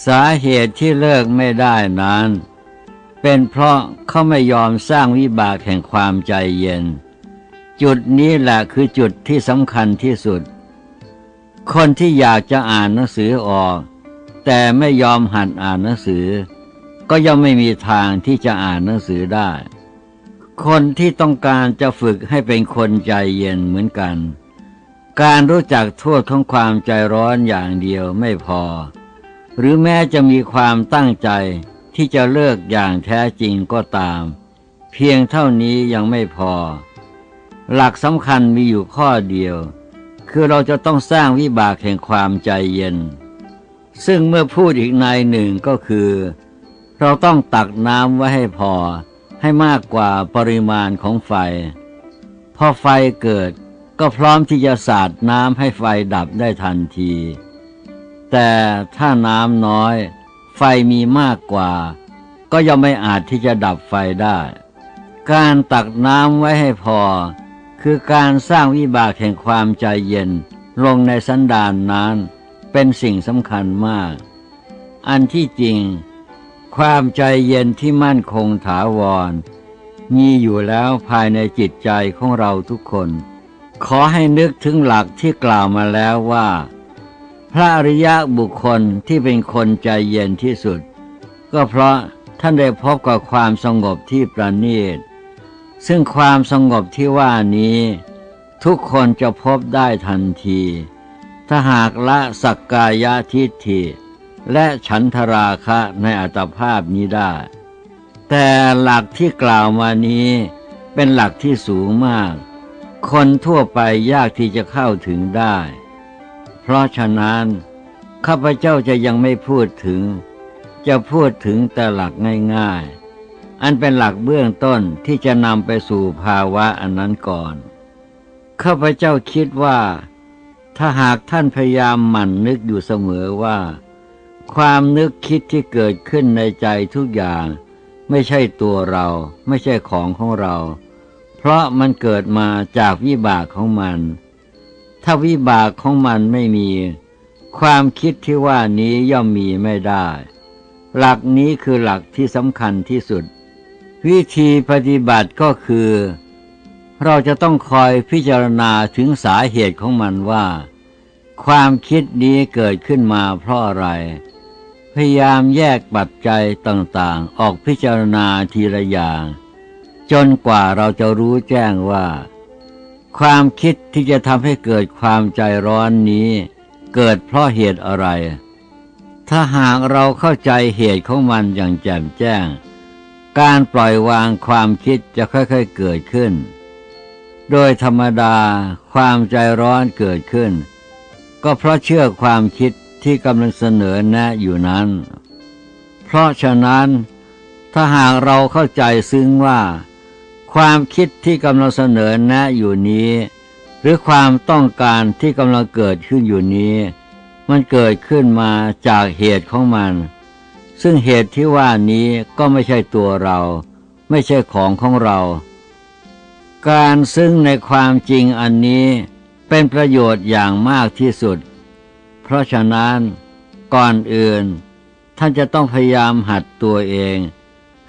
[SPEAKER 1] สาเหตุที่เลิกไม่ได้นั้น เป็นเพราะเขาไม่ยอมสร้างวิบากแห่งความใจเย็น จุดนี้แหละคือจุดที่สำคัญที่สุด คนที่อยากจะอ่านหนังสือออก แต่ไม่ยอมหัดอ่านหนังสือ ก็ย่อมไม่มีทางที่จะอ่านหนังสือได้ คนที่ต้องการจะฝึกให้เป็นคนใจเย็นเหมือนกัน การรู้จักโทษของความใจร้อนอย่างเดียวไม่พอ หรือแม้จะมีความตั้งใจที่จะเลิกอย่างแท้จริงก็ตาม เพียงเท่านี้ยังไม่พอ หลักสำคัญมีอยู่ข้อเดียว คือเราจะต้องสร้างวิบากแห่งความใจเย็น ซึ่งเมื่อพูดอีกในหนึ่งก็คือ เราต้องตักน้ำไว้ให้พอ ให้มากกว่าปริมาณของไฟ พอไฟเกิดก็พร้อมที่จะสาดน้ำให้ไฟดับได้ทันที แต่ถ้าน้ำน้อย ไฟมีมากกว่า ก็ยังไม่อาจที่จะดับไฟได้ การตักน้ำไว้ให้พอ คือการสร้างวิบากแห่งความใจเย็น ลงในสันดานนั้น เป็นสิ่งสำคัญมาก อันที่จริง ความใจเย็นที่มั่นคงถาวร มีอยู่แล้วภายในจิตใจของเราทุกคน ขอให้นึกถึงหลักที่กล่าวมาแล้วว่า พระอริยะบุคคลที่เป็นคนใจเย็นที่สุด ก็เพราะท่านได้พบกับความสงบที่ประณีต ซึ่งความสงบที่ว่านี้ ทุกคนจะพบได้ทันที ถ้าหากละสักกายทิฏฐิ และฉันทราคะในอัตภาพนี้ได้ แต่หลักที่กล่าวมานี้เป็นหลักที่สูงมาก คนทั่วไปยากที่จะเข้าถึงได้ เพราะฉะนั้นข้าพเจ้าจะยังไม่พูดถึง จะพูดถึงแต่หลักง่ายๆ อันเป็นหลักเบื้องต้นที่จะนำไปสู่ภาวะอันนั้นก่อนข้าพเจ้าคิดว่า ถ้าหากท่านพยายามหมั่นนึกอยู่เสมอว่า ความนึกคิดที่เกิดขึ้นในใจทุกอย่าง ไม่ใช่ตัวเรา ไม่ใช่ของของเรา เพราะมันเกิดมาจากวิบากของมัน ถ้าวิบากของมันไม่มี ความคิดที่ว่านี้ย่อมมีไม่ได้ หลักนี้คือหลักที่สำคัญที่สุด วิธีปฏิบัติก็คือ เราจะต้องคอยพิจารณาถึงสาเหตุของมันว่า ความคิดนี้เกิดขึ้นมาเพราะอะไร พยายามแยกปัจจัยต่างๆ ออกพิจารณาทีละอย่าง จนกว่าเราจะรู้แจ้งว่า ความคิดที่จะทำให้เกิดความใจร้อนนี้ เกิดเพราะเหตุอะไร ถ้าหากเราเข้าใจเหตุของมันอย่างแจ่มแจ้ง การปล่อยวางความคิดจะค่อยๆเกิดขึ้น โดยธรรมดาความใจร้อนเกิดขึ้น ก็เพราะเชื่อความคิดที่กำลังเสนอแนะอยู่นั้น เพราะฉะนั้น ถ้าหากเราเข้าใจซึ้งว่า ความคิดที่กำลังเสนอแนะอยู่นี้ หรือความต้องการที่กำลังเกิดขึ้นอยู่นี้ มันเกิดขึ้นมาจากเหตุของมัน ซึ่งเหตุที่ว่านี้ก็ไม่ใช่ตัวเรา ไม่ใช่ของของเรา การซึ่งในความจริงอันนี้เป็นประโยชน์อย่างมากที่สุด เพราะฉะนั้นก่อนอื่น ท่านจะต้องพยายามหัดตัวเอง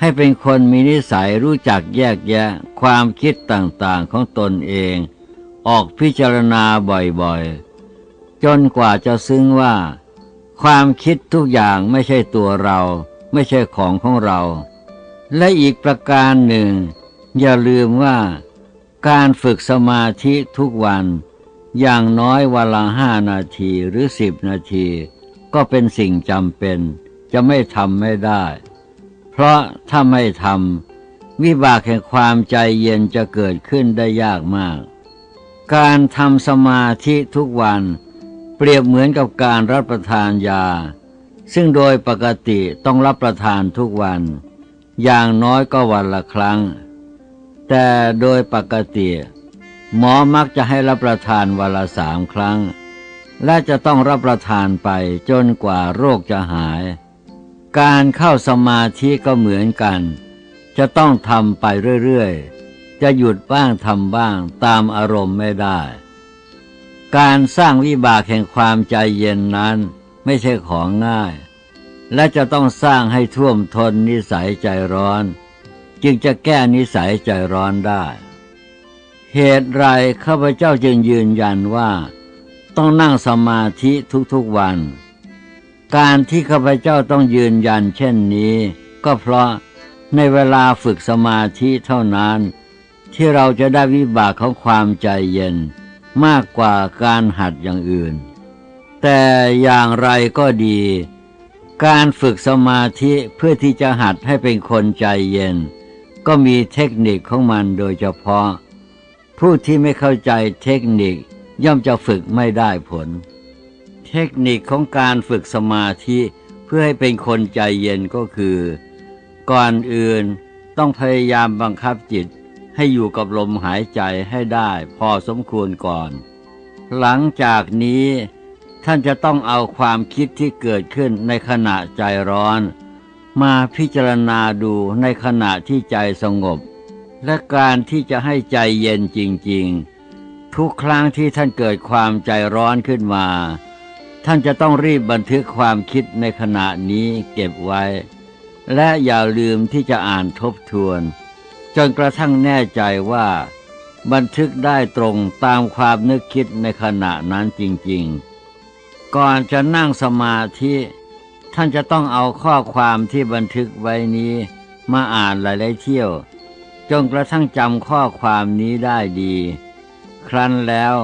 [SPEAKER 1] ให้เป็นคนมีนิสัยรู้จักแยกแยะความคิดต่างๆของตนเอง ออกพิจารณาบ่อยๆ จนกว่าจะซึ้งว่า ความคิดทุกอย่างไม่ใช่ตัวเรา ไม่ใช่ของของเรา และอีกประการหนึ่ง อย่าลืมว่า การฝึกสมาธิทุกวัน อย่างน้อยวันละห้านาทีหรือสิบนาที ก็เป็นสิ่งจำเป็น จะไม่ทำไม่ได้ เพราะถ้าไม่ทำวิบากแห่งความใจเย็นจะเกิดขึ้นได้ยากมาก การทำสมาธิทุกวัน เปรียบเหมือนกับการรับประทานยา ซึ่งโดยปกติต้องรับประทานทุกวัน อย่างน้อยก็วันละครั้ง แต่โดยปกติ หมอมักจะให้รับประทานวันละสามครั้ง และจะต้องรับประทานไปจนกว่าโรคจะหาย การเข้าสมาธิก็เหมือนกัน จะต้องทำไปเรื่อยๆ จะหยุดบ้างทำบ้างตามอารมณ์ไม่ได้ การสร้างวิบากแห่งความใจเย็นนั้นไม่ใช่ของง่าย และจะต้องสร้างให้ท่วมทนนิสัยใจร้อน จึงจะแก้นิสัยใจร้อนได้ เหตุไรข้าพเจ้าจึงยืนยันว่า ต้องนั่งสมาธิทุกๆวัน การที่ข้าพเจ้าต้องยืนยันเช่นนี้ ก็เพราะในเวลาฝึกสมาธิเท่านั้น ที่เราจะได้วิบากของความใจเย็นมากกว่าการหัดอย่างอื่น แต่อย่างไรก็ดี การฝึกสมาธิเพื่อที่จะหัดให้เป็นคนใจเย็น ก็มีเทคนิคของมันโดยเฉพาะ ผู้ที่ไม่เข้าใจเทคนิคย่อมจะฝึกไม่ได้ผล เทคนิคของการฝึกสมาธิเพื่อให้เป็นคนใจเย็นก็คือ ก่อนอื่นต้องพยายามบังคับจิตให้อยู่กับลมหายใจให้ได้พอสมควรก่อน หลังจากนี้ท่านจะต้องเอาความคิดที่เกิดขึ้นในขณะใจร้อน มาพิจารณาดูในขณะที่ใจสงบ และการที่จะให้ใจเย็นจริง ๆ ทุกครั้งที่ท่านเกิดความใจร้อนขึ้นมา ท่านจะต้องรีบบันทึกความคิดในขณะนี้เก็บไว้ และอย่าลืมที่จะอ่านทบทวน จนกระทั่งแน่ใจว่า บันทึกได้ตรงตามความนึกคิดในขณะนั้นจริงๆ ก่อนจะนั่งสมาธิ ท่านจะต้องเอาข้อความที่บันทึกไว้นี้ มาอ่านหลายๆเที่ยว จนกระทั่งจำข้อความนี้ได้ดี ครั้นแล้ว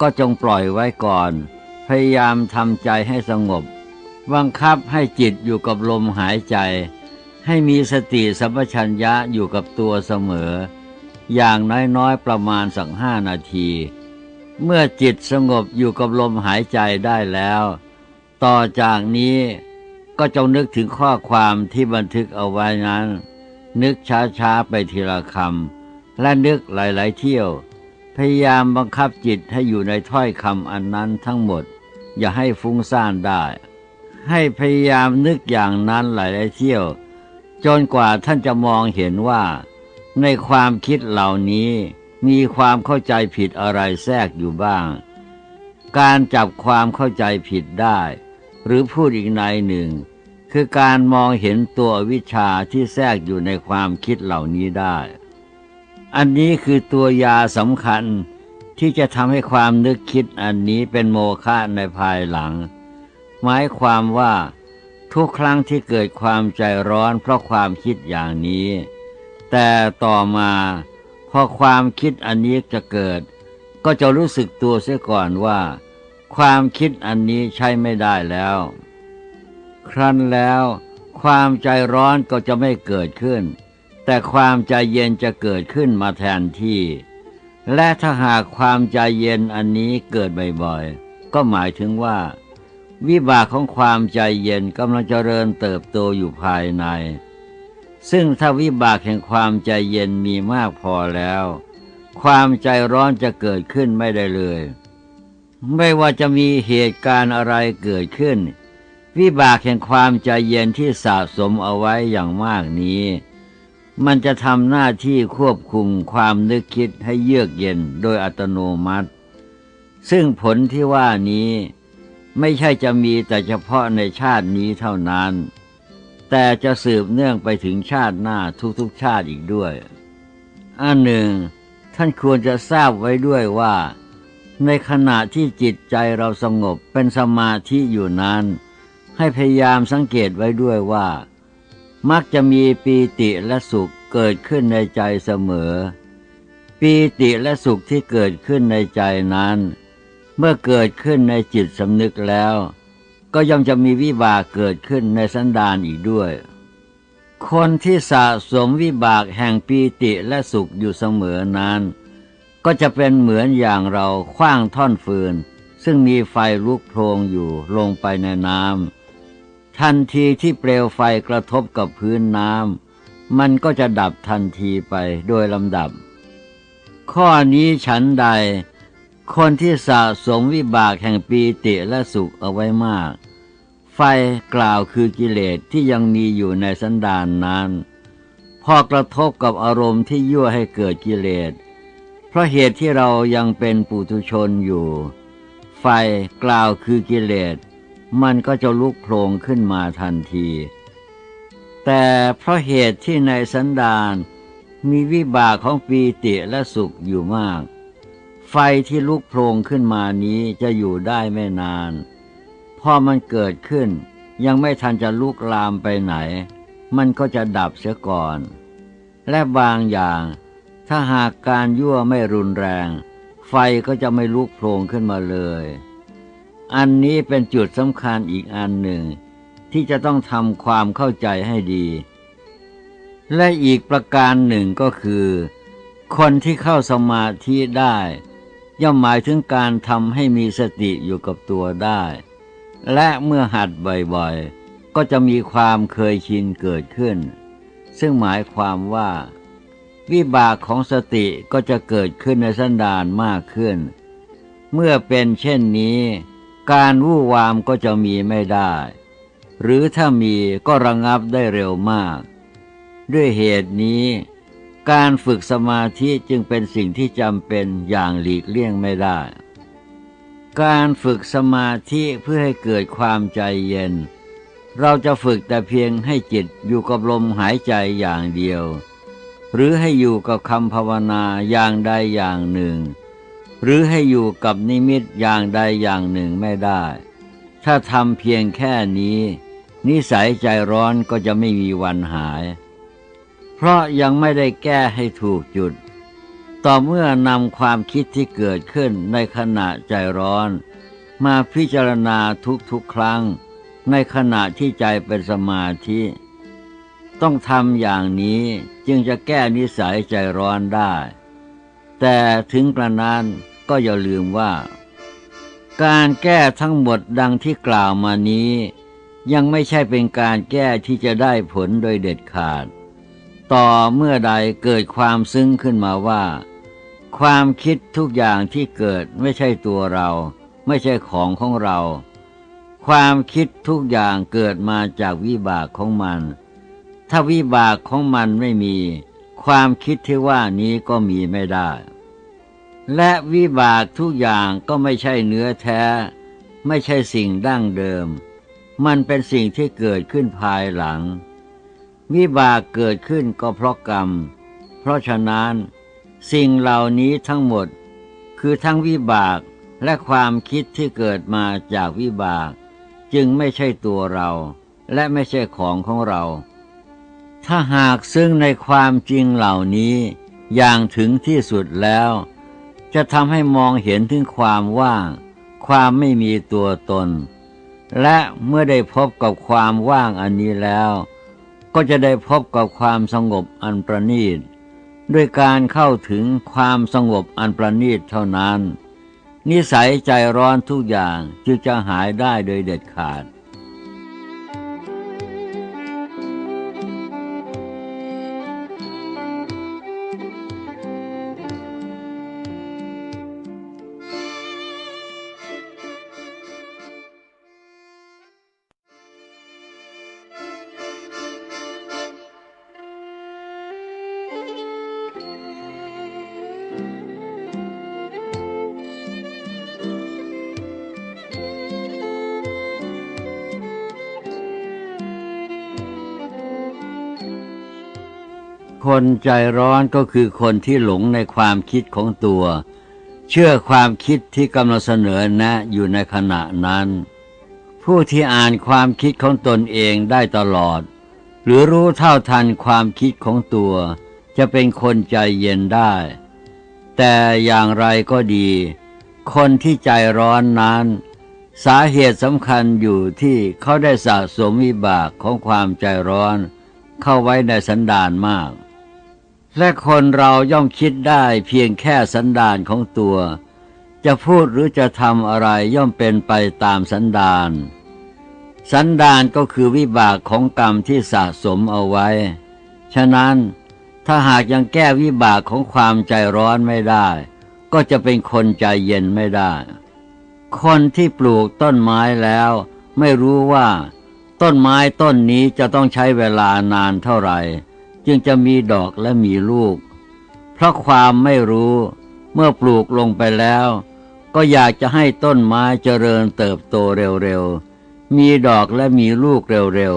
[SPEAKER 1] ก็จงปล่อยไว้ก่อน พยายามทำใจให้สงบ บังคับให้จิตอยู่กับลมหายใจ ให้มีสติสัมปชัญญะอยู่กับตัวเสมอ อย่างน้อยๆประมาณสักห้านาที เมื่อจิตสงบอยู่กับลมหายใจได้แล้ว ต่อจากนี้ก็จงนึกถึงข้อความที่บันทึกเอาไว้นั้น นึกช้าๆไปทีละคำและนึกหลายๆเที่ยว พยายามบังคับจิตให้อยู่ในถ้อยคำอันนั้นทั้งหมด อย่าให้ฟุ้งซ่านได้ ให้พยายามนึกอย่างนั้นหลายๆเที่ยว จนกว่าท่านจะมองเห็นว่า ในความคิดเหล่านี้มีความเข้าใจผิดอะไรแทรกอยู่บ้าง การจับความเข้าใจผิดได้ หรือพูดอีกในหนึ่ง คือการมองเห็นตัววิชาที่แทรกอยู่ในความคิดเหล่านี้ได้ อันนี้คือตัวยาสำคัญ ที่จะทำให้ความนึกคิดอันนี้เป็นโมฆะในภายหลัง หมายความว่าทุกครั้งที่เกิดความใจร้อนเพราะความคิดอย่างนี้ แต่ต่อมาพอความคิดอันนี้จะเกิด ก็จะรู้สึกตัวเสียก่อนว่า ความคิดอันนี้ใช้ไม่ได้แล้ว ครั้นแล้ว ความใจร้อนก็จะไม่เกิดขึ้น แต่ความใจเย็นจะเกิดขึ้นมาแทนที่ และถ้าหากความใจเย็นอันนี้เกิดบ่อยๆ ก็หมายถึงว่า วิบากของความใจเย็นกำลังเจริญเติบโตอยู่ภายใน ซึ่งถ้าวิบากแห่งความใจเย็นมีมากพอแล้ว ความใจร้อนจะเกิดขึ้นไม่ได้เลย ไม่ว่าจะมีเหตุการณ์อะไรเกิดขึ้น วิบากแห่งความใจเย็นที่สะสมเอาไว้อย่างมากนี้ มันจะทำหน้าที่ควบคุมความนึกคิดให้เยือกเย็นโดยอัตโนมัติ ซึ่งผลที่ว่านี้ไม่ใช่จะมีแต่เฉพาะในชาตินี้เท่านั้น แต่จะสืบเนื่องไปถึงชาติหน้าทุกๆชาติอีกด้วย อันหนึ่ง ท่านควรจะทราบไว้ด้วยว่า ในขณะที่จิตใจเราสงบเป็นสมาธิอยู่นั้น ให้พยายามสังเกตไว้ด้วยว่า มักจะมีปีติและสุขเกิดขึ้นในใจเสมอ ปีติและสุขที่เกิดขึ้นในใจนั้น เมื่อเกิดขึ้นในจิตสำนึกแล้ว ก็ย่อมจะมีวิบากเกิดขึ้นในสันดานอีกด้วย คนที่สะสมวิบากแห่งปีติและสุขอยู่เสมอนั้น ก็จะเป็นเหมือนอย่างเราคว้างท่อนฟืน ซึ่งมีไฟลุกโพลงอยู่ลงไปในน้ำ ทันทีที่เปลวไฟกระทบกับพื้นน้ำมันก็จะดับทันทีไปโดยลำดับ ข้อนี้ฉันใด คนที่สะสมวิบากแห่งปีติและสุขเอาไว้มาก ไฟกล่าวคือกิเลสที่ยังมีอยู่ในสันดานนั้น พอกระทบกับอารมณ์ที่ยั่วให้เกิดกิเลส เพราะเหตุที่เรายังเป็นปุถุชนอยู่ ไฟกล่าวคือกิเลส มันก็จะลุกโผล่ขึ้นมาทันที แต่เพราะเหตุที่ในสันดานมีวิบากของปีติและสุขอยู่มาก ไฟที่ลุกโผล่ขึ้นมานี้จะอยู่ได้ไม่นาน พอมันเกิดขึ้น ยังไม่ทันจะลุกลามไปไหน มันก็จะดับเสียก่อน และบางอย่าง ถ้าหากการยั่วไม่รุนแรง ไฟก็จะไม่ลุกโผล่ขึ้นมาเลย อันนี้เป็นจุดสำคัญอีกอันหนึ่ง ที่จะต้องทำความเข้าใจให้ดี และอีกประการหนึ่งก็คือ คนที่เข้าสมาธิได้ ย่อมหมายถึงการทำให้มีสติอยู่กับตัวได้ และเมื่อหัดบ่อยๆ ก็จะมีความเคยชินเกิดขึ้น ซึ่งหมายความว่า วิบากของสติก็จะเกิดขึ้นในสันดานมากขึ้น เมื่อเป็นเช่นนี้ การวู่วามก็จะมีไม่ได้ หรือถ้ามีก็ระงงับได้เร็วมาก ด้วยเหตุนี้ การฝึกสมาธิจึงเป็นสิ่งที่จำเป็นอย่างหลีกเลี่ยงไม่ได้ การฝึกสมาธิเพื่อให้เกิดความใจเย็น เราจะฝึกแต่เพียงให้จิตอยู่กับลมหายใจอย่างเดียว หรือให้อยู่กับคำภาวนาอย่างใดอย่างหนึ่ง หรือให้อยู่กับนิมิตอย่างใดอย่างหนึ่งไม่ได้ ถ้าทำเพียงแค่นี้ นิสัยใจร้อนก็จะไม่มีวันหาย เพราะยังไม่ได้แก้ให้ถูกจุด ต่อเมื่อนำความคิดที่เกิดขึ้นในขณะใจร้อน มาพิจารณาทุกๆครั้ง ในขณะที่ใจเป็นสมาธิ ต้องทำอย่างนี้จึงจะแก้นิสัยใจร้อนได้แต่ถึงกระนั้น ก็อย่าลืมว่า การแก้ทั้งหมดดังที่กล่าวมานี้ ยังไม่ใช่เป็นการแก้ที่จะได้ผลโดยเด็ดขาด ต่อเมื่อใดเกิดความซึ้งขึ้นมาว่า ความคิดทุกอย่างที่เกิดไม่ใช่ตัวเรา ไม่ใช่ของของเรา ความคิดทุกอย่างเกิดมาจากวิบากของมัน ถ้าวิบากของมันไม่มี ความคิดที่ว่านี้ก็มีไม่ได้ และวิบากทุกอย่างก็ไม่ใช่เนื้อแท้ ไม่ใช่สิ่งดั้งเดิม มันเป็นสิ่งที่เกิดขึ้นภายหลัง วิบากเกิดขึ้นก็เพราะกรรม เพราะฉะนั้น สิ่งเหล่านี้ทั้งหมด คือทั้งวิบากและความคิดที่เกิดมาจากวิบาก จึงไม่ใช่ตัวเรา และไม่ใช่ของของเรา ถ้าหากซึ่งในความจริงเหล่านี้อย่างถึงที่สุดแล้ว จะทำให้มองเห็นถึงความว่าง ความไม่มีตัวตน และเมื่อได้พบกับความว่างอันนี้แล้ว ก็จะได้พบกับความสงบอันประณีตด้วยการเข้าถึงความสงบอันประณีตเท่านั้น นิสัยใจร้อนทุกอย่างจึงจะหายได้โดยเด็ดขาด คนใจร้อนก็คือคนที่หลงในความคิดของตัว เชื่อความคิดที่กำลังเสนอแนะอยู่ในขณะนั้น ผู้ที่อ่านความคิดของตนเองได้ตลอด หรือรู้เท่าทันความคิดของตัว จะเป็นคนใจเย็นได้ แต่อย่างไรก็ดี คนที่ใจร้อนนั้น สาเหตุสำคัญอยู่ที่เขาได้สะสมวิบากของความใจร้อนเข้าไว้ในสันดานมาก และคนเราย่อมคิดได้เพียงแค่สันดานของตัว จะพูดหรือจะทำอะไรย่อมเป็นไปตามสันดาน สันดานก็คือวิบากของกรรมที่สะสมเอาไว้ ฉะนั้นถ้าหากยังแก้วิบากของความใจร้อนไม่ได้ ก็จะเป็นคนใจเย็นไม่ได้ คนที่ปลูกต้นไม้แล้ว ไม่รู้ว่า ต้นไม้ต้นนี้จะต้องใช้เวลานานเท่าไหร่ จึงจะมีดอกและมีลูก เพราะความไม่รู้เมื่อปลูกลงไปแล้ว ก็อยากจะให้ต้นไม้เจริญเติบโตเร็วๆ มีดอกและมีลูกเร็ว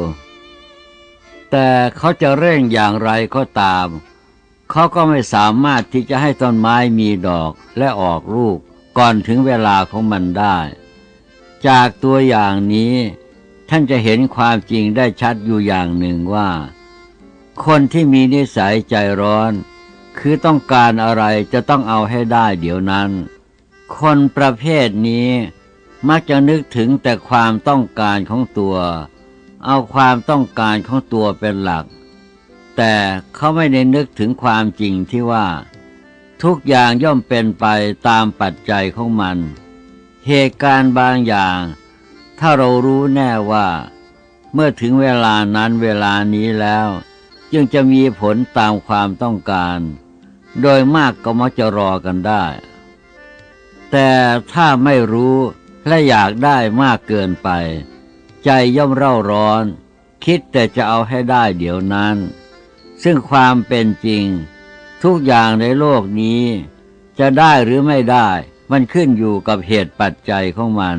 [SPEAKER 1] ๆ แต่เขาจะเร่งอย่างไรก็ตาม เขาก็ไม่สามารถที่จะให้ต้นไม้มีดอกและออกลูกก่อนถึงเวลาของมันได้ จากตัวอย่างนี้ท่านจะเห็นความจริงได้ชัดอยู่อย่างหนึ่งว่า คนที่มีนิสัยใจร้อน คือต้องการอะไรจะต้องเอาให้ได้เดี๋ยวนั้น คนประเภทนี้มักจะนึกถึงแต่ความต้องการของตัว เอาความต้องการของตัวเป็นหลัก แต่เขาไม่ได้นึกถึงความจริงที่ว่า ทุกอย่างย่อมเป็นไปตามปัจจัยของมัน เหตุการณ์บางอย่าง ถ้าเรารู้แน่ว่า เมื่อถึงเวลานั้นเวลานี้แล้ว จึงจะมีผลตามความต้องการ โดยมากก็มักจะรอกันได้ แต่ถ้าไม่รู้และอยากได้มากเกินไป ใจย่อมเร่าร้อน คิดแต่จะเอาให้ได้เดี๋ยวนั้น ซึ่งความเป็นจริง ทุกอย่างในโลกนี้ จะได้หรือไม่ได้ มันขึ้นอยู่กับเหตุปัจจัยของมัน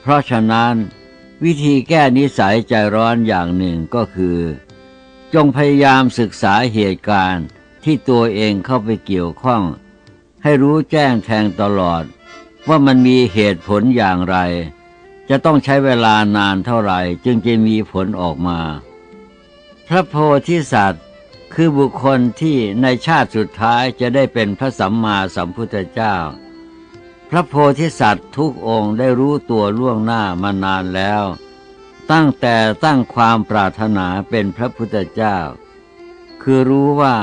[SPEAKER 1] เพราะฉะนั้น วิธีแก้นิสัยใจร้อนอย่างหนึ่งก็คือ จงพยายามศึกษาเหตุการณ์ที่ตัวเองเข้าไปเกี่ยวข้อง ให้รู้แจ้งแทงตลอด ว่ามันมีเหตุผลอย่างไร จะต้องใช้เวลานานเท่าไหร่จึงจะมีผลออกมา พระโพธิสัตว์คือบุคคลที่ในชาติสุดท้ายจะได้เป็นพระสัมมาสัมพุทธเจ้า พระโพธิสัตว์ทุกองค์ได้รู้ตัวล่วงหน้ามานานแล้ว ตั้งแต่ตั้งความปรารถนาเป็นพระพุทธเจ้า คือรู้ว่า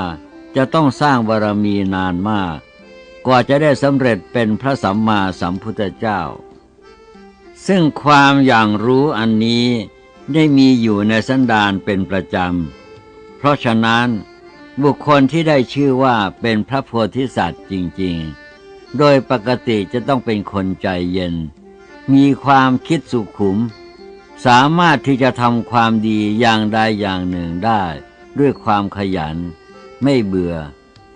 [SPEAKER 1] จะต้องสร้างบารมีนานมาก กว่าจะได้สำเร็จเป็นพระสัมมาสัมพุทธเจ้า ซึ่งความอย่างรู้อันนี้ได้มีอยู่ในสันดานเป็นประจำ เพราะฉะนั้นบุคคลที่ได้ชื่อว่าเป็นพระโพธิสัตว์จริงๆ โดยปกติจะต้องเป็นคนใจเย็น มีความคิดสุขุม สามารถที่จะทำความดีอย่างใดอย่างหนึ่งได้ ด้วยความขยัน ไม่เบื่อ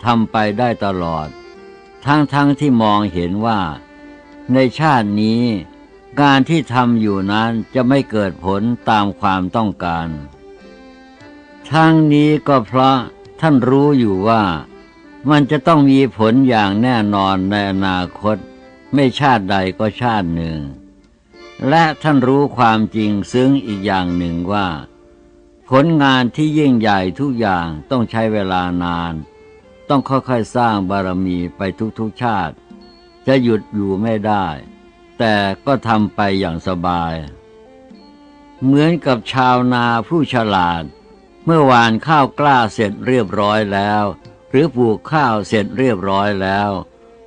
[SPEAKER 1] ทำไปได้ตลอด ทั้งๆทที่มองเห็นว่า ในชาตินี้การที่ทำอยู่นั้นจะไม่เกิดผลตามความต้องการ ทั้งนี้ก็เพราะท่านรู้อยู่ว่ามันจะต้องมีผลอย่างแน่นอนในอนาคต ไม่ชาติใดก็ชาติหนึ่ง และท่านรู้ความจริงซึ้งอีกอย่างหนึ่งว่า ผลงานที่ยิ่งใหญ่ทุกอย่างต้องใช้เวลานาน ต้องค่อยๆสร้างบารมีไปทุกๆชาติ จะหยุดอยู่ไม่ได้ แต่ก็ทำไปอย่างสบาย เหมือนกับชาวนาผู้ฉลาด เมื่อวานข้าวกล้าเสร็จเรียบร้อยแล้ว หรือปลูกข้าวเสร็จเรียบร้อยแล้ว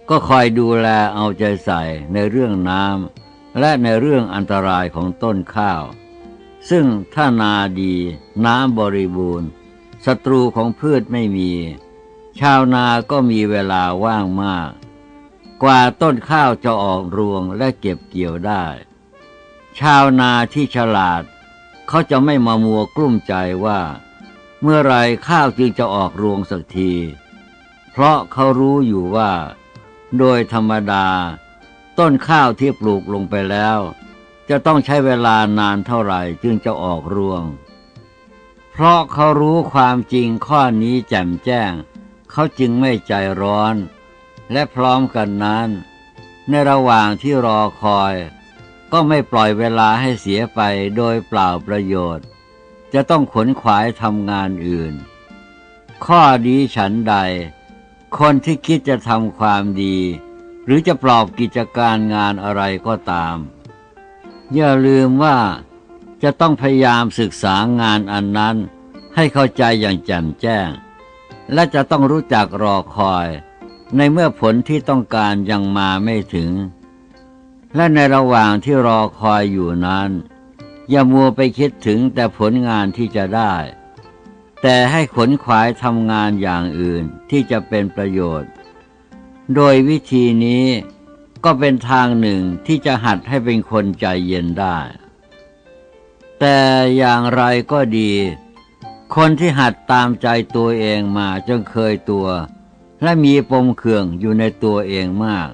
[SPEAKER 1] ก็คอยดูแลเอาใจใส่ในเรื่องน้ำ และในเรื่องอันตรายของต้นข้าว ซึ่งถ้านาดีน้ำบริบูรณ์ศัตรูของพืชไม่มี ชาวนาก็มีเวลาว่างมาก กว่าต้นข้าวจะออกรวงและเก็บเกี่ยวได้ ชาวนาที่ฉลาด เขาจะไม่มามัวกลุ้มใจว่า เมื่อไรข้าวจึงจะออกรวงสักที เพราะเขารู้อยู่ว่า โดยธรรมดา ต้นข้าวที่ปลูกลงไปแล้ว จะต้องใช้เวลานานเท่าไหร่จึงจะออกรวง เพราะเขารู้ความจริงข้อนี้แจ่มแจ้ง เขาจึงไม่ใจร้อน และพร้อมกันนั้น ในระหว่างที่รอคอย ก็ไม่ปล่อยเวลาให้เสียไปโดยเปล่าประโยชน์ จะต้องขนขวายทำงานอื่น ข้อดีฉันใด คนที่คิดจะทำความดี หรือจะปลอบกิจการงานอะไรก็ตาม อย่าลืมว่าจะต้องพยายามศึกษางานอันนั้น ให้เข้าใจอย่างแจ่มแจ้ง และจะต้องรู้จักรอคอย ในเมื่อผลที่ต้องการยังมาไม่ถึง และในระหว่างที่รอคอยอยู่นั้น อย่ามัวไปคิดถึงแต่ผลงานที่จะได้ แต่ให้ขนขวายทำงานอย่างอื่นที่จะเป็นประโยชน์ โดยวิธีนี้ก็เป็นทางหนึ่งที่จะหัดให้เป็นคนใจเย็นได้ แต่อย่างไรก็ดี คนที่หัดตามใจตัวเองมาจนเคยตัว และมีปมเขื่องอยู่ในตัวเองมาก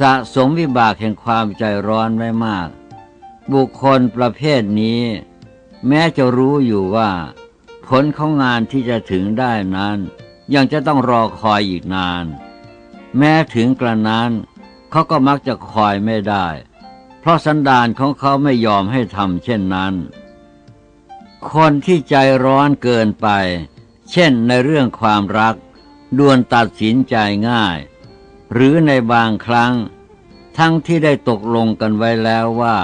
[SPEAKER 1] สะสมวิบากแห่งความใจร้อนไว้มาก บุคคลประเภทนี้ แม้จะรู้อยู่ว่า ผลของงานที่จะถึงได้นั้น ยังจะต้องรอคอยอีกนาน แม้ถึงกระนั้นเขาก็มักจะคอยไม่ได้ เพราะสันดานของเขาไม่ยอมให้ทำเช่นนั้น คนที่ใจร้อนเกินไป เช่นในเรื่องความรักด่วนตัดสินใจง่าย หรือในบางครั้ง ทั้งที่ได้ตกลงกันไว้แล้วว่า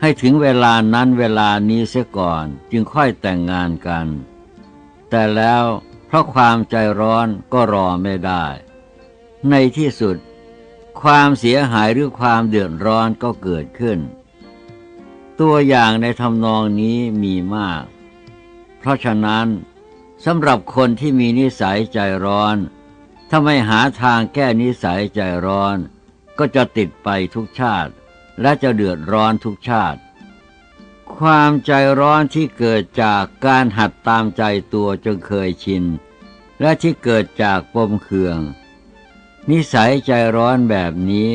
[SPEAKER 1] ให้ถึงเวลานั้นเวลานี้เสียก่อนจึงค่อยแต่งงานกัน แต่แล้วเพราะความใจร้อนก็รอไม่ได้ ในที่สุด ความเสียหายหรือความเดือดร้อนก็เกิดขึ้น ตัวอย่างในทำนองนี้มีมาก เพราะฉะนั้นสำหรับคนที่มีนิสัยใจร้อนถ้าไม่หาทางแก้นิสัยใจร้อน ก็จะติดไปทุกชาติ และจะเดือดร้อนทุกชาติ ความใจร้อนที่เกิดจากการหัดตามใจตัวจนเคยชิน และที่เกิดจากปมเคือง นิสัยใจร้อนแบบนี้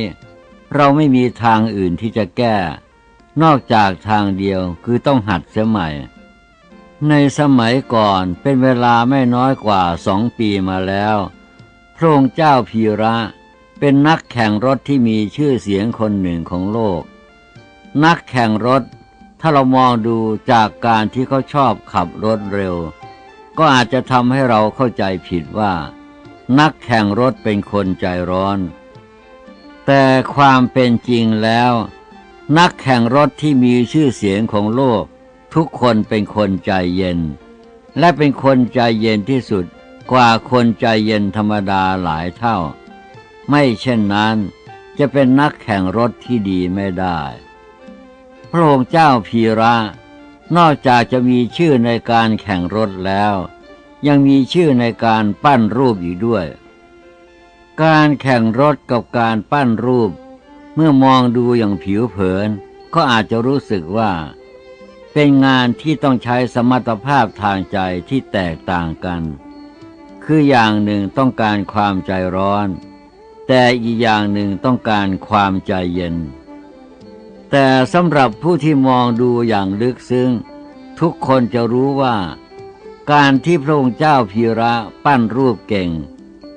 [SPEAKER 1] เราไม่มีทางอื่นที่จะแก้ นอกจากทางเดียวคือต้องหัดเสียใหม่ ในสมัยก่อนเป็นเวลาไม่น้อยกว่าสองปีมาแล้ว พระองค์เจ้าพีระเป็นนักแข่งรถที่มีชื่อเสียงคนหนึ่งของโลก นักแข่งรถถ้าเรามองดูจากการที่เขาชอบขับรถเร็ว ก็อาจจะทำให้เราเข้าใจผิดว่า นักแข่งรถเป็นคนใจร้อน แต่ความเป็นจริงแล้ว นักแข่งรถที่มีชื่อเสียงของโลก ทุกคนเป็นคนใจเย็น และเป็นคนใจเย็นที่สุดกว่าคนใจเย็นธรรมดาหลายเท่า ไม่เช่นนั้นจะเป็นนักแข่งรถที่ดีไม่ได้ พระองค์เจ้าพีระ นอกจากจะมีชื่อในการแข่งรถแล้ว ยังมีชื่อในการปั้นรูปอีกด้วย การแข่งรถกับการปั้นรูป เมื่อมองดูอย่างผิวเผิน ก็อาจจะรู้สึกว่า เป็นงานที่ต้องใช้สมรรถภาพทางใจที่แตกต่างกัน คืออย่างหนึ่งต้องการความใจร้อน แต่อีกอย่างหนึ่งต้องการความใจเย็น แต่สำหรับผู้ที่มองดูอย่างลึกซึ้งทุกคนจะรู้ว่า การที่พระองค์เจ้าพีระปั้นรูปเก่ง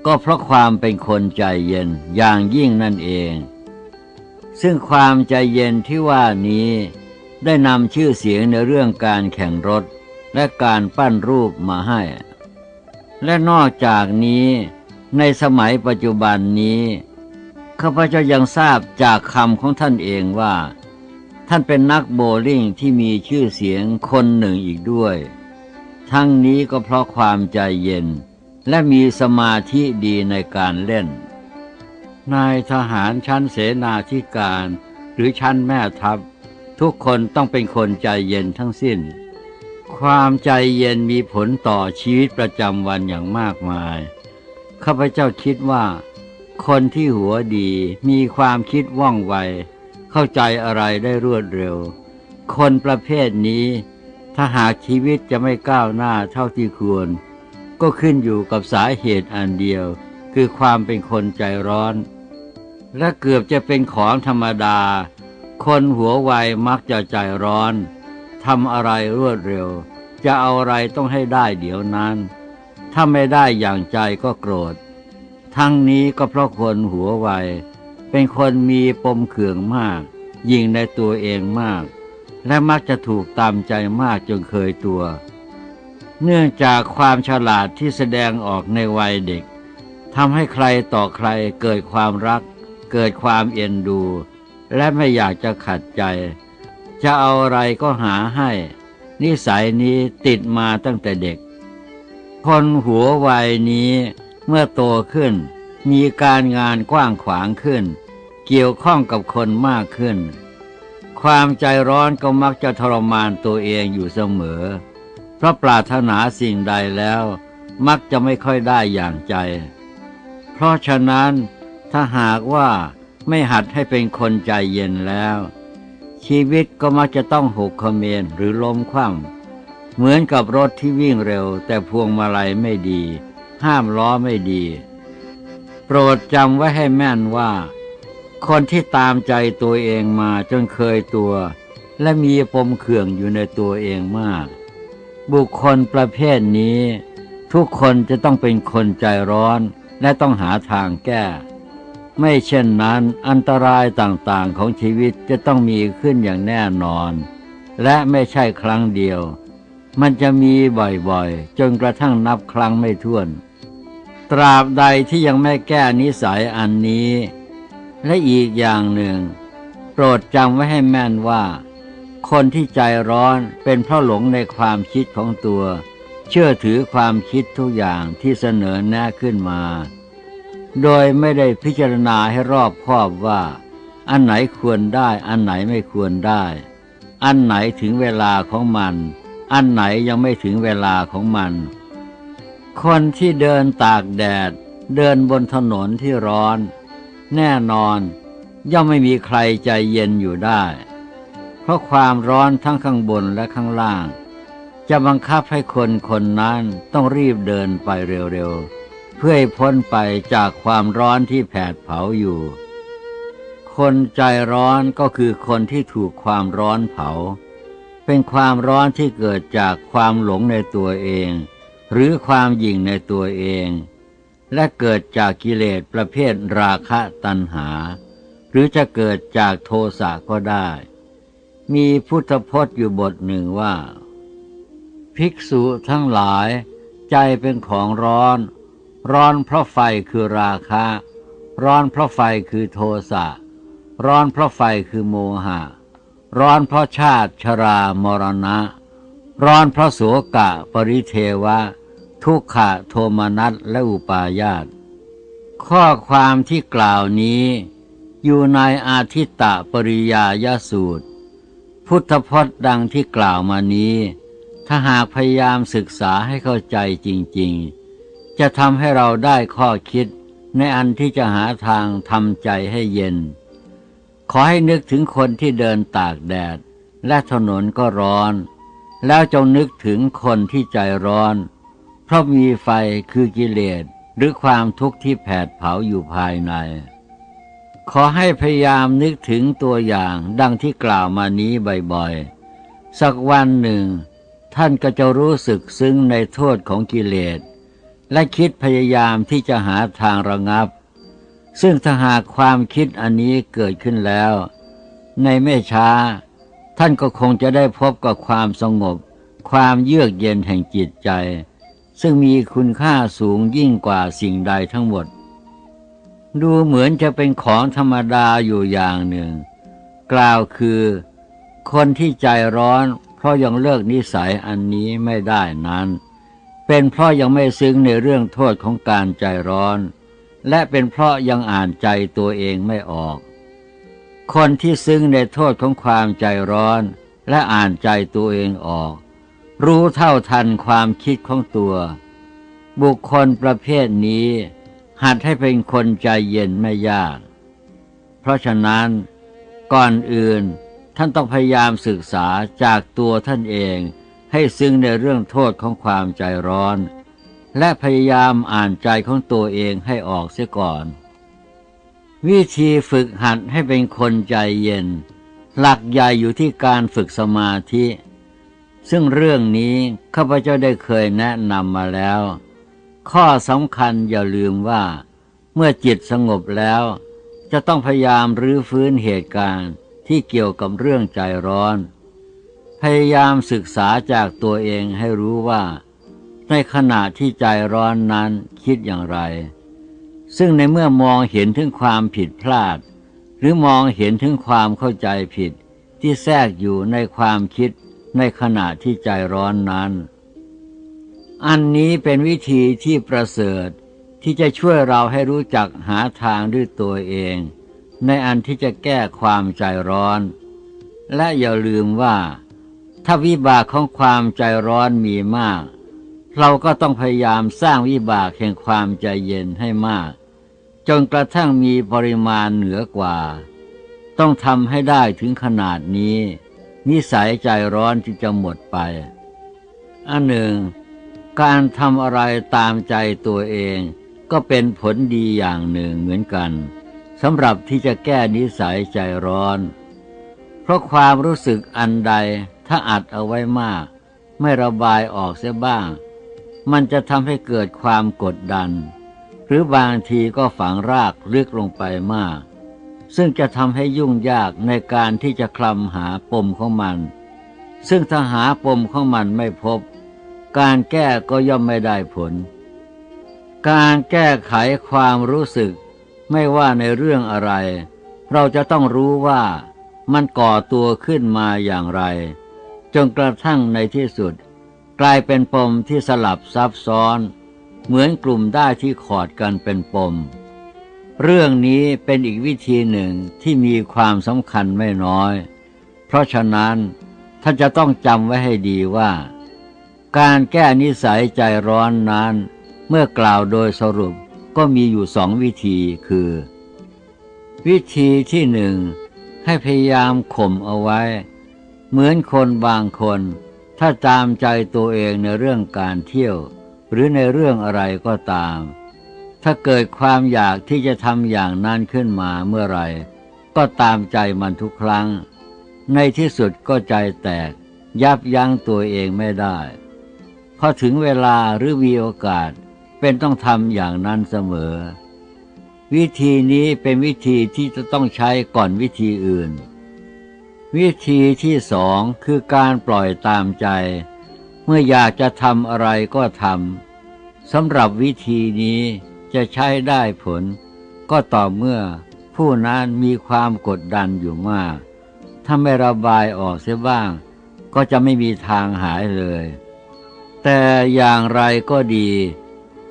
[SPEAKER 1] ก็เพราะความเป็นคนใจเย็นอย่างยิ่งนั่นเอง ซึ่งความใจเย็นที่ว่านี้ได้นำชื่อเสียงในเรื่องการแข่งรถ และการปั้นรูปมาให้ และนอกจากนี้ ในสมัยปัจจุบันนี้ข้าพเจ้ายังทราบจากคำของท่านเองว่า ท่านเป็นนักโบลิ่งที่มีชื่อเสียงคนหนึ่งอีกด้วย ทั้งนี้ก็เพราะความใจเย็น และมีสมาธิดีในการเล่น นายทหารชั้นเสนาธิการ หรือชั้นแม่ทัพ ทุกคนต้องเป็นคนใจเย็นทั้งสิ้น ความใจเย็นมีผลต่อชีวิตประจำวันอย่างมากมาย ข้าพเจ้าคิดว่า คนที่หัวดีมีความคิดว่องไว เข้าใจอะไรได้รวดเร็ว คนประเภทนี้ ถ้าหากชีวิตจะไม่ก้าวหน้าเท่าที่ควร ก็ขึ้นอยู่กับสาเหตุอันเดียว คือความเป็นคนใจร้อน และเกือบจะเป็นของธรรมดา คนหัวไวมักจะใจร้อนทำอะไรรวดเร็ว จะเอาอะไรต้องให้ได้เดี๋ยวนั้น ถ้าไม่ได้อย่างใจก็โกรธ ทั้งนี้ก็เพราะคนหัวไวเป็นคนมีปมเขื่องมาก ยิงในตัวเองมาก และมักจะถูกตามใจมากจนเคยตัว เนื่องจากความฉลาดที่แสดงออกในวัยเด็กทำให้ใครต่อใครเกิดความรัก เกิดความเอ็นดู และไม่อยากจะขัดใจ จะเอาอะไรก็หาให้ นิสัยนี้ติดมาตั้งแต่เด็ก คนหัววัยนี้เมื่อโตขึ้น มีการงานกว้างขวางขึ้น เกี่ยวข้องกับคนมากขึ้น ความใจร้อนก็มักจะทรมานตัวเองอยู่เสมอ เพราะปรารถนาสิ่งใดแล้ว มักจะไม่ค่อยได้อย่างใจ เพราะฉะนั้นถ้าหากว่าไม่หัดให้เป็นคนใจเย็นแล้ว ชีวิตก็มักจะต้องหกเขมรหรือล้มคว่ำเหมือนกับรถที่วิ่งเร็ว แต่พวงมาลัยไม่ดี ห้ามล้อไม่ดี โปรดจำไว้ให้แม่นว่า คนที่ตามใจตัวเองมาจนเคยตัว และมีปมเขื่องอยู่ในตัวเองมาก บุคคลประเภทนี้ ทุกคนจะต้องเป็นคนใจร้อนและต้องหาทางแก้ ไม่เช่นนั้นอันตรายต่างๆของชีวิตจะต้องมีขึ้นอย่างแน่นอน และไม่ใช่ครั้งเดียว มันจะมีบ่อยๆ จนกระทั่งนับครั้งไม่ถ้วน ตราบใดที่ยังไม่แก้นิสัยอันนี้ และอีกอย่างหนึ่ง โปรดจำไว้ให้แม่นว่า คนที่ใจร้อนเป็นเพราะหลงในความคิดของตัว เชื่อถือความคิดทุกอย่างที่เสนอแนะขึ้นมา โดยไม่ได้พิจารณาให้รอบคอบว่า อันไหนควรได้ อันไหนไม่ควรได้ อันไหนถึงเวลาของมัน อันไหนยังไม่ถึงเวลาของมัน คนที่เดินตากแดด เดินบนถนนที่ร้อน แน่นอน ย่อมไม่มีใครใจเย็นอยู่ได้ เพราะความร้อนทั้งข้างบนและข้างล่าง จะบังคับให้คนคนนั้นต้องรีบเดินไปเร็วๆ เพื่อให้พ้นไปจากความร้อนที่แผดเผาอยู่ คนใจร้อนก็คือคนที่ถูกความร้อนเผา เป็นความร้อนที่เกิดจากความหลงในตัวเอง หรือความหยิ่งในตัวเอง และเกิดจากกิเลสประเภทราคะตัณหา หรือจะเกิดจากโทสะก็ได้ มีพุทธพจน์อยู่บทหนึ่งว่า ภิกษุทั้งหลาย ใจเป็นของร้อน ร้อนเพราะไฟคือราคะ ร้อนเพราะไฟคือโทสะ ร้อนเพราะไฟคือโมหะ ร้อนเพราะชาติชรามรณะ ร้อนเพราะโสกะปริเทวะ ทุกขะโทมนัสและอุปาญาต ข้อความที่กล่าวนี้ อยู่ในอาทิตตปริยายสูตร พุทธพจน์ดังที่กล่าวมานี้ ถ้าหากพยายามศึกษาให้เข้าใจจริง ๆ จะทำให้เราได้ข้อคิดในอันที่จะหาทางทำใจให้เย็น ขอให้นึกถึงคนที่เดินตากแดด และถนนก็ร้อน แล้วจงนึกถึงคนที่ใจร้อน เพราะมีไฟคือกิเลสหรือความทุกข์ที่แผดเผาอยู่ภายใน ขอให้พยายามนึกถึงตัวอย่างดังที่กล่าวมานี้บ่อยๆ สักวันหนึ่ง ท่านก็จะรู้สึกซึ้งในโทษของกิเลส และคิดพยายามที่จะหาทางระงับ ซึ่งถ้าหากความคิดอันนี้เกิดขึ้นแล้ว ในไม่ช้า ท่านก็คงจะได้พบกับความสงบ ความเยือกเย็นแห่งจิตใจ ซึ่งมีคุณค่าสูงยิ่งกว่าสิ่งใดทั้งหมด ดูเหมือนจะเป็นของธรรมดาอยู่อย่างหนึ่ง กล่าวคือ คนที่ใจร้อนเพราะยังเลิกนิสัยอันนี้ไม่ได้นั้น เป็นเพราะยังไม่ซึ้งในเรื่องโทษของการใจร้อน และเป็นเพราะยังอ่านใจตัวเองไม่ออก คนที่ซึ้งในโทษของความใจร้อน และอ่านใจตัวเองออก รู้เท่าทันความคิดของตัว บุคคลประเภทนี้ หัดให้เป็นคนใจเย็นไม่ยาก เพราะฉะนั้นก่อนอื่นท่านต้องพยายามศึกษาจากตัวท่านเองให้ซึ้งในเรื่องโทษของความใจร้อน และพยายามอ่านใจของตัวเองให้ออกเสียก่อน วิธีฝึกหัดให้เป็นคนใจเย็น หลักใหญ่อยู่ที่การฝึกสมาธิ ซึ่งเรื่องนี้ข้าพเจ้าได้เคยแนะนำมาแล้ว ข้อสำคัญอย่าลืมว่า เมื่อจิตสงบแล้ว จะต้องพยายามรื้อฟื้นเหตุการณ์ที่เกี่ยวกับเรื่องใจร้อน พยายามศึกษาจากตัวเองให้รู้ว่า ในขณะที่ใจร้อนนั้นคิดอย่างไร ซึ่งในเมื่อมองเห็นถึงความผิดพลาด หรือมองเห็นถึงความเข้าใจผิดที่แทรกอยู่ในความคิด ในขณะที่ใจร้อนนั้น อันนี้เป็นวิธีที่ประเสริฐที่จะช่วยเราให้รู้จักหาทางด้วยตัวเอง ในอันที่จะแก้ความใจร้อน และอย่าลืมว่า ถ้าวิบากของความใจร้อนมีมาก เราก็ต้องพยายามสร้างวิบากแห่งความใจเย็นให้มาก จนกระทั่งมีปริมาณเหนือกว่า ต้องทำให้ได้ถึงขนาดนี้ นิสัยใจร้อนที่จะหมดไป อันหนึ่ง การทำอะไรตามใจตัวเองก็เป็นผลดีอย่างหนึ่งเหมือนกันสำหรับที่จะแก้นิสัยใจร้อน เพราะความรู้สึกอันใดถ้าอัดเอาไว้มาก ไม่ระบายออกเสียบ้าง มันจะทำให้เกิดความกดดัน หรือบางทีก็ฝังรากลึกลงไปมาก ซึ่งจะทำให้ยุ่งยากในการที่จะคลำหาปมของมัน ซึ่งถ้าหาปมของมันไม่พบ การแก้ก็ย่อมไม่ได้ผล การแก้ไขความรู้สึก ไม่ว่าในเรื่องอะไร เราจะต้องรู้ว่ามันก่อตัวขึ้นมาอย่างไร จนกระทั่งในที่สุด กลายเป็นปมที่สลับซับซ้อน เหมือนกลุ่มได้ที่ขอดกันเป็นปม เรื่องนี้เป็นอีกวิธีหนึ่งที่มีความสำคัญไม่น้อย เพราะฉะนั้นท่านจะต้องจำไว้ให้ดีว่า การแก้นิสัยใจร้อนนั้น เมื่อกล่าวโดยสรุปก็มีอยู่สองวิธีคือ วิธีที่หนึ่งให้พยายามข่มเอาไว้ เหมือนคนบางคน ถ้าตามใจตัวเองในเรื่องการเที่ยว หรือในเรื่องอะไรก็ตาม ถ้าเกิดความอยากที่จะทำอย่างนั้นขึ้นมาเมื่อไรก็ตามใจมันทุกครั้ง ในที่สุดก็ใจแตก ยับยั้งตัวเองไม่ได้ พอถึงเวลาหรือมีโอกาสเป็นต้องทำอย่างนั้นเสมอ วิธีนี้เป็นวิธีที่จะต้องใช้ก่อนวิธีอื่น วิธีที่สองคือการปล่อยตามใจ เมื่ออยากจะทำอะไรก็ทำสำหรับวิธีนี้ จะใช้ได้ผล ก็ต่อเมื่อผู้นั้นมีความกดดันอยู่มาก ถ้าไม่ระบายออกเสียบ้าง ก็จะไม่มีทางหายเลย แต่อย่างไรก็ดี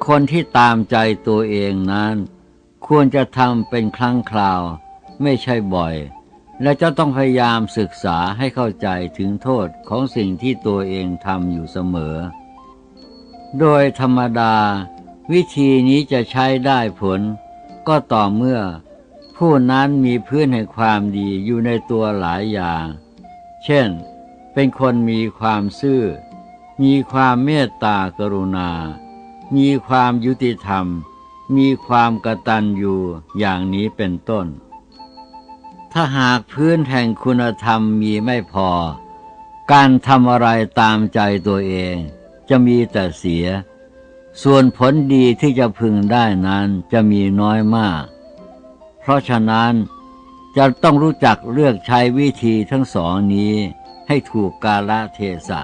[SPEAKER 1] คนที่ตามใจตัวเองนั้น ควรจะทำเป็นครั้งคราว ไม่ใช่บ่อย และจะต้องพยายามศึกษาให้เข้าใจถึงโทษของสิ่งที่ตัวเองทำอยู่เสมอ โดยธรรมดา วิธีนี้จะใช้ได้ผล ก็ต่อเมื่อ ผู้นั้นมีพื้นแห่งความดีอยู่ในตัวหลายอย่าง เช่น เป็นคนมีความซื่อ มีความเมตตากรุณา มีความยุติธรรม มีความกตัญญูอย่างนี้เป็นต้น ถ้าหากพื้นแห่งคุณธรรมมีไม่พอ การทำอะไรตามใจตัวเอง จะมีแต่เสีย ส่วนผลดีที่จะพึงได้นั้นจะมีน้อยมาก เพราะฉะนั้นจะต้องรู้จักเลือกใช้วิธีทั้งสองนี้ให้ถูกกาลเทศะ